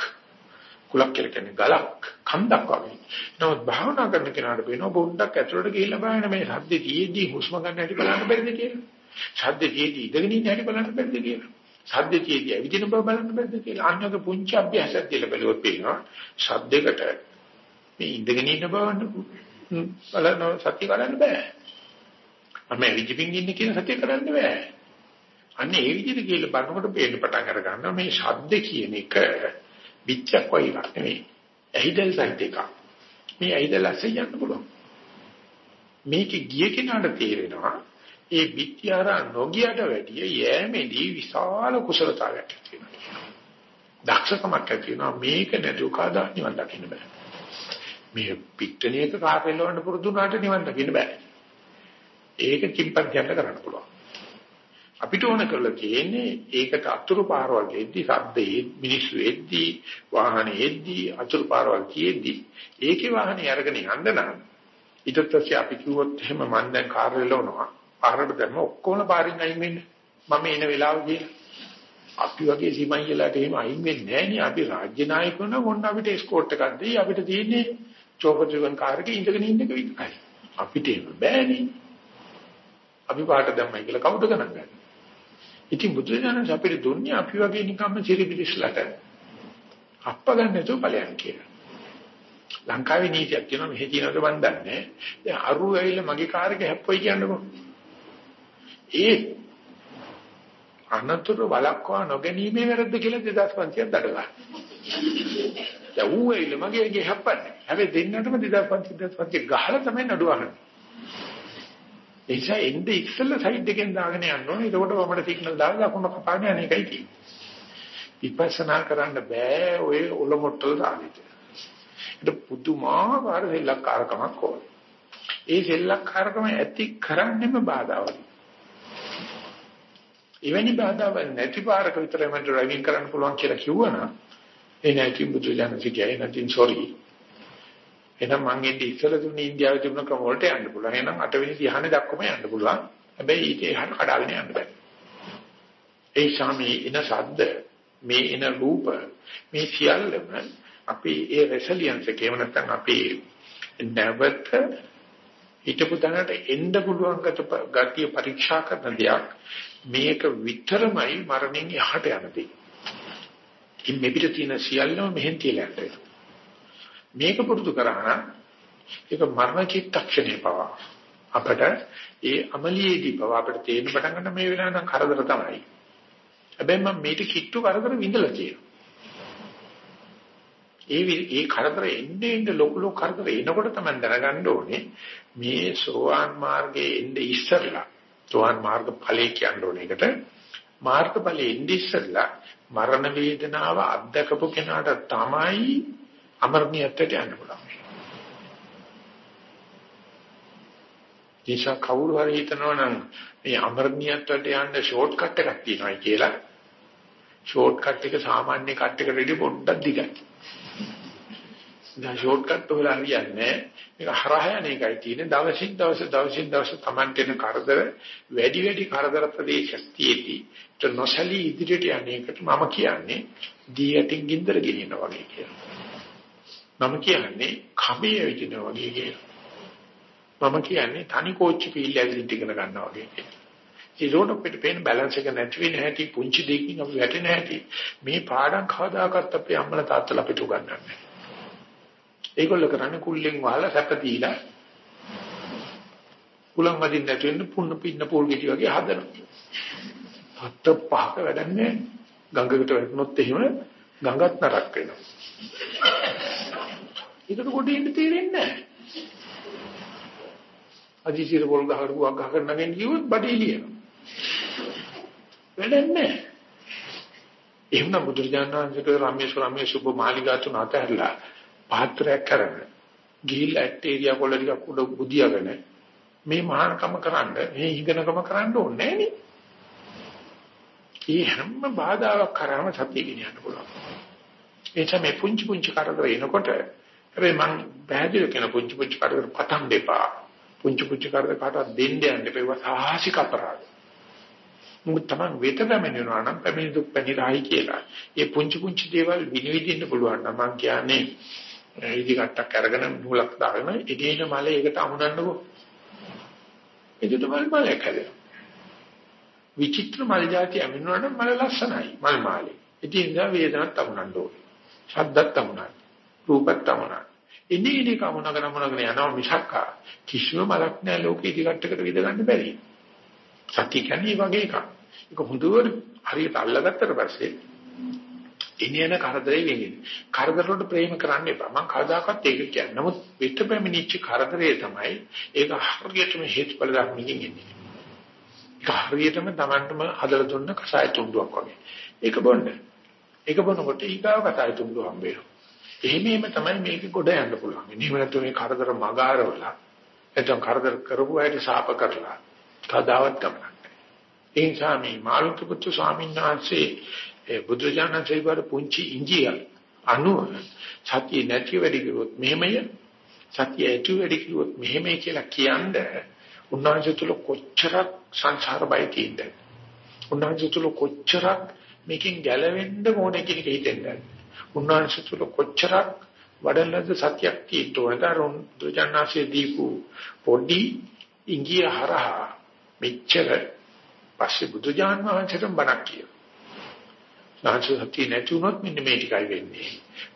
කුලක් කියලා කියන්නේ ගලක් කන්දක් වගේ. නමුත් භාවනා කරන කෙනාට වෙනවා පොඩ්ඩක් ඇතුළට ගිහිල්ලා බලන්න මේ සද්දේ තියේදී හුස්ම ගන්න හැටි බලන්න බැරිද කියලා. සද්දේ තියේදී ඉඳගෙන ඉන්න හැටි බලන්න බැරිද කියලා. සද්දේ තියේදී ඇවිදින බව බලන්න බැරිද කියලා. අන්නක පුංචි අභ්‍යාසයක් කියලා බැලුවොත් පේනවා සද්දයකට මේ ඉඳගෙන ඉන්න බව බලන සත්‍ය කරන්න බෑ. මම ඇවිදින්න ඉන්නේ කියන සත්‍ය කරන්න බෑ. අන්න ඒ විදිහට කියලා බලනකොට පේන්න පටන් අර ගන්නවා මේ ශබ්ද කියන එක පිටයක් වගේ එකක් නෙවෙයි. ඇහිදල් සහිත එකක්. මේ ඇහිදල් ඇස්සේ යන්න පුළුවන්. මේක ගිය කෙනාට තේරෙනවා ඒ විත්‍යාරා නොගියට වැඩිය යෑමේදී විශාල කුසලතාවයක් තියෙනවා. දක්ෂකමක් ඇති වෙනවා මේක නැතුව කවදා නිවන් දකින්න බෑ. මේ පිටණියක කාපෙලවන්න පුරුදු වුණාට නිවන් දකින්න බෑ. ඒක චිම්පන්සියට කරන්න පුළුවන්. අපිට ඕන කරලා තියෙන්නේ ඒකට අතුරු පාරවල් එද්දි සද්දේ මිනිස්සු එද්දි වාහනේ එද්දි අතුරු පාරවල් කියෙද්දි ඒකේ වාහනේ අරගෙන යන්න නම් ඊට පස්සේ අපි කිව්වොත් එහෙම මම දැන් කාර් වලවනවා පාරට දැම්ම ඔක්කොම පාරින් අයින් වෙන්න. මම එන වෙලාව කියලා අපි වගේ සීමයිලාට එහෙම අයින් වෙන්නේ නැහැ නේ. අපි රාජ්‍ය නායකවන මොන්න අපිට එස්කෝට් එකක් දෙයි. අපිට තියෙන්නේ චෝපර් ජීවන් කාර් එකේ ඉඳගෙන ඉන්න එක විතරයි. අපිට බෑනේ. අපි පාට දැම්මයි කියලා කවුද ගණන් ගන්නේ? ඉතින් බුදුරජාණන් අපිට දුන්නේ අපි වගේ නිකම්ම සිරිබිරිස්ලට අප්ප ගන්න නැතුව ඵලයන් කියලා. ලංකාවේ නීතියක් තියෙනවා මෙහෙ තියෙනවද මන් දන්නේ. දැන් අරු ඇවිල්ලා මගේ කාර් එක හැප්පොයි කියන්නකො. ඒ අනතුරු වලක්වා නොගැනීමේ වැරද්ද කියලා 2500ක් දඩ ගන්න. දැන් ඌ ඇවිල්ලා මගේ ගේ හැප්පන්නේ. හැබැයි දෙන්නටම 2500 2500 ගහලා තමයි නඩුවහන්නේ. ඒ නිසා එnde ඉස්සෙල්ලා සයිඩ් එකෙන් දාගෙන යන්න ඕනේ. එතකොට වමට සිග්නල් දාලා ලකුණ කපාගෙන අනේකයි තියෙන්නේ. විපස්සනා කරන්න බෑ ඔය ඔලොමොට්ටල දාලිට. ඒක පුදුමාකාර සෙල්ලක්කාරකමක් ඕනේ. ඒ සෙල්ලක්කාරකම ඇති කරන්නෙම බාධාවල්. එවැනි බාධාවල් නැති පාරක විතරයි මම ඩ්‍රයිවිං කරන්න පුළුවන් කියලා කිව්වනම් ඒ නැති බුදු දහම සිටියයි නැතිනම් සෝරි එහෙනම් මං එන්නේ ඉස්සල දුන්නේ ඉන්දියාවේ තිබුණ ක්‍රම වලට යන්න පුළුවන්. එහෙනම් අටවෙනි ධ්‍යානෙ දක්වම යන්න පුළුවන්. හැබැයි ඊට එහාට කඩාගෙන යන්න බෑ. ඒ ශාමී ඉන ශබ්ද මේ ඉන රූප මේ සියල්ලම අපි ඒ රෙසිලියන්ස් එකේම නැත්නම් අපි නැවත හිතපු තැනට එන්න පුළුවන් ගතිය පරීක්ෂා කරන දෙයක් මේක විතරමයි මරණයෙන් එහාට යන දෙයක්. ඉතින් මේ පිට තියෙන සියල්ලම මෙහෙන් තියලා යන්න මේක පුරුදු කරා නම් ඒක මරණ චිත්තක්ෂණේ පවා අපට ඒ අමලියේදී පවා අපිට තේරෙන්න පටන් ගන්න මේ වෙලාව නම් කරදර තමයි. හැබැයි මම මේක කිට්ටු කරදර විඳලා තියෙනවා. ඒ ඒ කරදර එන්නේ එන්නේ ලොකු ලොකු කරදර එනකොට තමයි දැනගන්න ඕනේ මේ සෝවාන් මාර්ගයේ එන්නේ ඉස්සරලා සෝවාන් මාර්ග ඵලයේ කියන්න ඕනේ ඒකට මාර්ග ඵලයේ එන්නේ ඉස්සරලා මරණ වේදනාව අත්දකපු කෙනාට තමයි අමරණීයත්වයට යන්න පුළුවන්. නිසා කවුරු හරි හිතනවා නම් මේ අමරණීයත්වයට යන්න ෂෝට් කට් එකක් තියෙනවා කියලා ෂෝට් කට් එක සාමාන්‍ය කට් එකට වඩා පොඩ්ඩක් දිගයි. දැන් ෂෝට් කට් වල හරියන්නේ මේක හරහා යන එකයි තියෙන්නේ දවසින් දවස දවසින් දවස Tamanට එන කරදර වැඩි වැඩි කරදර ප්‍රදේශස්තියේදී නොසලී ඉදිරියට යන්නේකට මම කියන්නේ දී යටින් ගින්දර ගෙනියනවා වගේ කියලා. මම කියන්නේ කබේ විදිනවා වගේ කියලා. මම කියන්නේ තනි කෝච්චි පීල් ඇවිදින්න ඉගෙන ගන්නවා වගේ කියලා. ඒ රෝඩ් අපිට පේන බැලන්ස් එක නැති වෙන හැටි පුංචි දෙකින් අපි වැටෙන හැටි මේ පාඩම් කවදාකවත් අපේ අම්මලා තාත්තලා අපිට උගන්වන්නේ නැහැ. ඒගොල්ලෝ කරන්නේ කුල්ලෙන් වහලා සැප දීලා කුලම් වදින්න නැති වෙන්න පුන්න පින්න පොල් ගෙඩි වගේ හදනවා. හත පහක වැඩන්නේ ගඟකට වැටුනොත් එහෙම ගඟත් නරක් වෙනවා. ඒකට කොටින් තේරෙන්නේ නැහැ. අදිසිර පොල් ගහකට ගුවක් ගහකට නැගෙන් කිව්වොත් බඩේ ලියනවා. වැඩක් නැහැ. එහෙනම් බුදුරජාණන් වහන්සේට රාමේශ රාමේශ සුබ මාලිගා තුන අතහැරලා පාත්‍රයක් කරගෙන ගිහිල්ලා ඇටේරියා කොල්ල ටිකක් උඩ බුදියාගෙන මේ මහානකම කරන්න මේ හිගනකම කරන්න ඕනේ නෑනේ. මේ හැම බාධාවක් කරාම සතිය ගෙනියන්න පුළුවන්. ඒ තමයි පුංචි පුංචි කරදර එනකොට හැබැයි මං පැහැදිලි කරන පුංචි පුංචි කරදර පටන් දෙපා. පුංචි පුංචි කරදර කාටවත් දෙන්න යන්න එපා. ඒක සාහසික අපරාධ. මොකද තමන් වෙත පැමිණෙනවා නම් පැමිණි දුක් පැනිරායි කියලා. ඒ පුංචි පුංචි දේවල් විනිවිදින්න පුළුවන් නම් මං කියන්නේ ඉදි කට්ටක් අරගෙන නූලක් දාගෙන ඉදීන මලේ ඒකට අමුණන්නකෝ. එදිට මල් මාලයක් හැදෙනවා. විචිත්‍ර මල් జాති අමිනුනට මල ලස්සනයි මල් මාලේ. ඉතින් ඉඳලා වේදනත් අමුණන්න ඕනේ. ශබ්දත් අමුණන්න. රූපත් අමුණන්න. ඉන්නේ ඉන්නේ කමුණගෙන මොනගෙන යනවා මිසක් කිසිම මලක් නැහැ ලෝකේ ඉදි කට්ටකට විද ගන්න බැරි. සත්‍ය කියන්නේ වගේ එකක්. ඒක හොඳට හරියට අල්ලගත්තට පස්සේ ඉනියන කරදරේ වෙන්නේ. කරදර වලට ප්‍රේම කරන්න එපා. මම කවදාකවත් ඒක කියන්නේ. නමුත් පිට පැමිණිච්ච කරදරේ තමයි ඒක හරියටම හේතුඵල ධර්මකින් එන්නේ. ඒක හරියටම Tamanටම හදලා දුන්න කසාය තුණ්ඩුවක් වගේ. ඒක බොන්න. ඒක බොනකොට ඊගාව කසාය තුණ්ඩුව හම්බ වෙනවා. එහෙමම තමයි මේක ගොඩ යන්න පුළුවන්. එහෙම නැත්නම් මේ කරදර මගාරවලා නැත්නම් කරදර කරපු අයට ශාප කරලා කදාවත් ගමනක් නැහැ. ඒ නිසා මේ මාළුක පුත්තු ස්වාමීන් වහන්සේ ඒ බුදුජානකසේ වර පුංචි ඉංගිය අනුව සතිය නැති වැඩි කිව්වොත් මෙහෙමය සතිය ඇති වැඩි කිව්වොත් මෙහෙමයි කියලා කියන්නේ උන්වහන්සේ තුල කොච්චරක් සංසාර බය තියෙනද උන්වහන්සේ තුල කොච්චරක් මේකෙන් ගැලවෙන්න ඕනේ කියන එක හිතෙන්ද උන්වහන්සේ තුල කොච්චරක් වඩලද සත්‍යයක් තියෙනවද අරුන් දුජානනාසේ දීපු පොඩි ඉංගිය හරහා මෙච්චර පස්සේ බුදුජාන වහන්සේටම බණක් කියනවා නාංශ සතිය නැති වුණොත් මෙන්න මේ ටිකයි වෙන්නේ.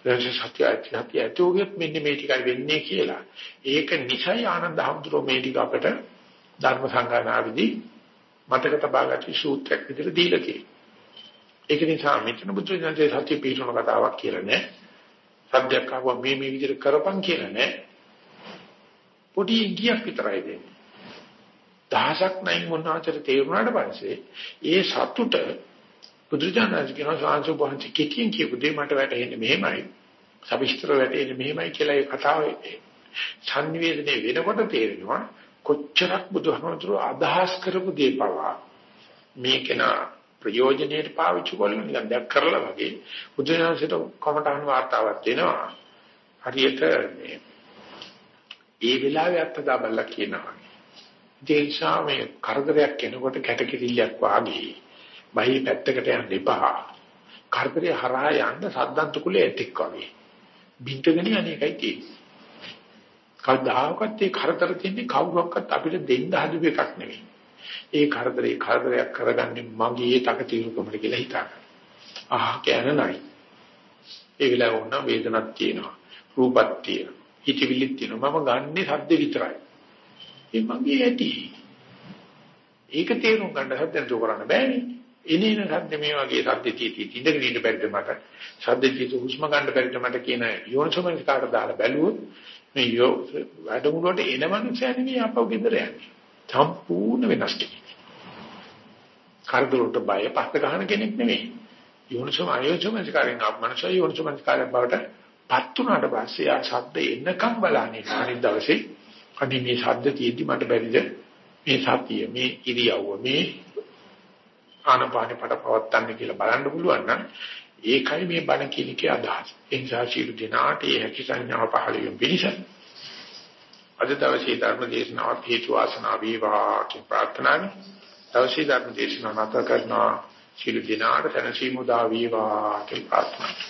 නාංශ සතිය ඇති සතිය ඇති වුණොත් මෙන්න මේ ටිකයි වෙන්නේ කියලා. ඒක නිසයි ආනන්ද හැමතුරෝ මේ ටික අපට ධර්ම සංගායනාවේදී මතක තබා ගන්න සූත්‍රයක් විදිහට දීලා තියෙනවා. ඒක නිසා මෙතන බුදු දහමේ සත්‍ය පිටුන කතාවක් කියලා නෑ. සත්‍යයක් ආව මේ මේ විදිහට කරපන් කියලා නෑ. පොඩි ඉඟියක් විතරයි දෙන්නේ. දහසක් නැයි මොනවාතර තේරුණාට පස්සේ ඒ සතුට බුදුරජාණන් කියනවා සාංශු වහන්සේ කෙටියෙන් කියපු දේ මට වැටහෙන්නේ මෙහෙමයි. සවිස්තර වැටෙන්නේ මෙහෙමයි කියලා ඒ කතාව සංනිවේදනය වෙනකොට තේරෙනවා කොච්චරක් බුදුහමතුරු අදහස් කරපු දේ පවා මේකන ප්‍රයෝජනෙට පාවිච්චි කරලා නිකන් දැක් කරලා වගේ බුදුරජාණන්සේට කමටහන් වාර්තාවක් දෙනවා. හරියට මේ ඒ වෙලාවේ අත්දා බලලා කියනවා. ඒ නිසා මේ කරදරයක් එනකොට කැටකිරිල්ලක් වාගේ බයි පැත්තකට යන්න එපා. කරදරේ හරහා යන්න සද්දන්ත කුලයේ ඇතෙක් වගේ. බින්දගෙන අනේකයි තියෙන්නේ. කවදාකවත් ඒ කරදර තින්නේ කවුරක්වත් අපිට දෙන්න හදපු එකක් නෙවෙයි. ඒ කරදරේ කරදරයක් කරගන්නේ මගේ තකතිරුකමට කියලා හිතන්න. ආහ කියන නයි. ඒ වෙලාව වුණා වේදනක් තියෙනවා. රූපක් තියෙනවා. හිතවිලිත් තියෙනවා. මම ගන්නෙ සද්ද විතරයි. ඒ මගේ ඇති. ඒක තේරුම් ගන්න හදන්න කරන්න බෑනේ. එනේන සද්ද මේ වගේ සද්ද තීති ඉඳගෙන ඉන්න බැරිද මට සද්ද තීති හුස්ම ගන්න බැරිද මට කියන යෝනිසමන කාට දාලා බැලුවොත් මේ යෝ වැඩමුළුවට එන මනුස්සයා නෙවෙයි අපව ගෙදර යන්නේ සම්පූර්ණ වෙනස් කෙනෙක්. කරදරට බය පස්ස ගන්න කෙනෙක් නෙවෙයි යෝනිසම අයෝනිසම කාරෙන් අප මනුස්සයා යෝනිසම කාරෙන් බවට පත් උනාට පස්සේ ආ ශබ්ද එන්නකම් බලන්නේ. අනිත් දවසේ අනේ මේ ශබ්ද තියෙද්දි මට බැරිද? මේ සතිය මේ ඉරියව්ව මේ ආනපානෙ පට පවත්තන්න කියලා බලන්න පුළුවන් නම් ඒකයි මේ බණ කිලිකේ අදහස. ඒ නිසා සියලු දෙනාට මේ හැකි සංඥාව පහළ වෙන පිණිස අද දවසේ ධර්ම දේශනාව හේතු වාසනා වේවා කියන ප්‍රාර්ථනාවයි. දවසේ ධර්ම දේශනාව නැත කරනවා සියලු දෙනාට තනසීම උදා වේවා කියන ප්‍රාර්ථනාවයි.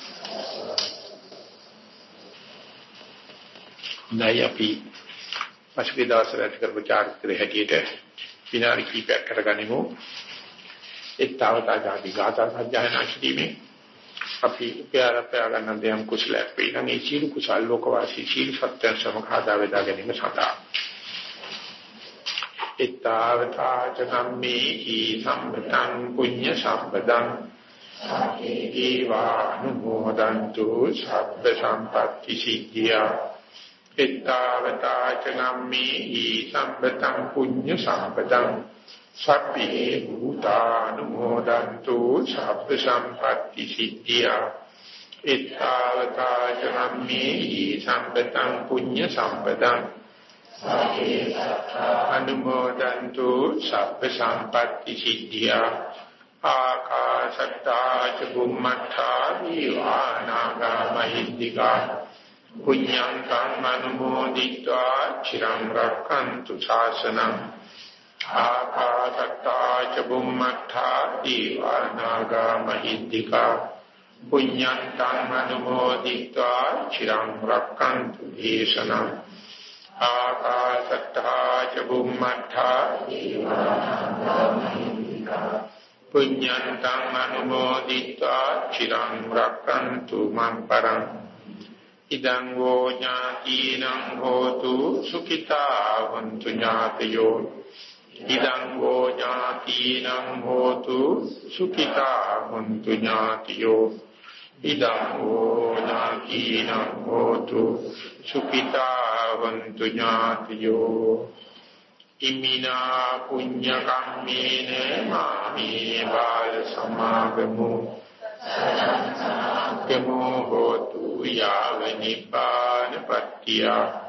නැයි අපි පසුගිය දවස්වල ඇති කරපු චාරිත්‍රය හැටියට විනාඩි කිහිපයක් කරගනිමු. එක්තාවතා ආදී ගාථා සජ්ජායනා කිරීමේ අපි උපයාරපය ගන්න දෙයම් කුසලයක් වේ නම් ඒ සීල කුසල ලෝකවාසී සීල සත්‍ය සමඛාදා වේදා ගැනීම සතා එක්තාවතා චනම්මේ සම්පතං පුඤ්ඤ සම්පදං. ඒවානුභව අනුමෝදන්තු සබ්බ සම්පatti සිද්ධියා. එත්තාවතා චනම්මේ සම්පතං පුඤ්ඤ සම්පතං සබ්බේ භූතානුමෝදන්තු සබ්බ සම්පatti සිද්ධියා. ittavata jammee sampetam punya sampadam anumodantu sabba sampatti siddhya ආකාශත්තා ච බුම්මත්තා දීවානාගා මහිද්దికා පුඤ්ඤං කම්මනුමෝදිත්වා චිරං රක්ඛන්තු ශාසනං ආකාශට්ටා ච බුම්මට්ටා දීවානාගා මහිද්దికා පුඤ්ඤන්තං අනුමෝදිत्वा චිරං රක්칸තු දේශනම් ආකාශට්ඨා ච බුම්මඨා පුඤ්ඤන්තං අනුමෝදිत्वा චිරං රක්칸තු මං පරං ඉදං වෝ ඥාතිනං හෝතු සුඛිතා වന്തു ඥාතයෝ ඉදං හෝ ඥාතිනං හෝතු සුඛිතා හොන්තු ඥාතියෝ. ඉදං හෝ ඥාතිනං හෝතු සුඛිතා හොන්තු ඥාතියෝ. ඉමිනා පුඤ්ඤ කම්මේන මාමේ බාල සමාගමු. සදාචාරකමෝ හෝතු යාව නිපාන පත්‍තිය.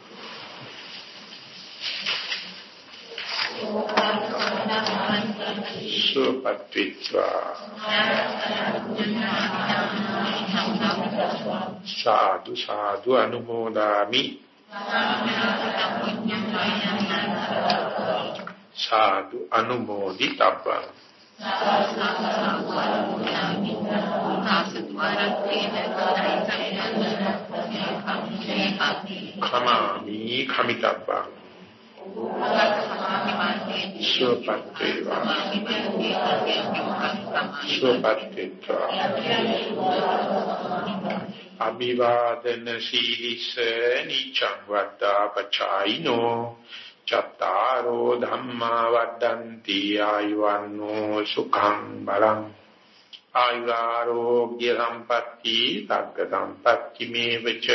සුපත්විත්වා සාදු සාදු අනුමෝදාමි සාදු අනුමෝදි තබ්බං කමාමි කමිතබ්බං සුපත් වේවා සුපත් වේවා අභිවාදන සීලිස නිච්ඡං වද්දා පචායිනෝ චත්තාරෝ ධම්මා වද්දන්ති ආයුවන්නෝ සුඛං බලං ආයුරෝග්‍ය සම්පatti තග්ග සම්පatti මේවච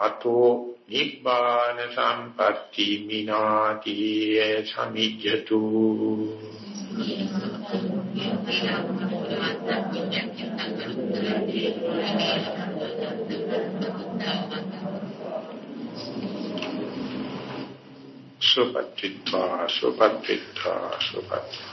අතෝ නිබ්බාන සම්පatti මිනාති සමිජ්ජතු සුපත්ත්වා සුපත්ත්වා සුපත්ත්වා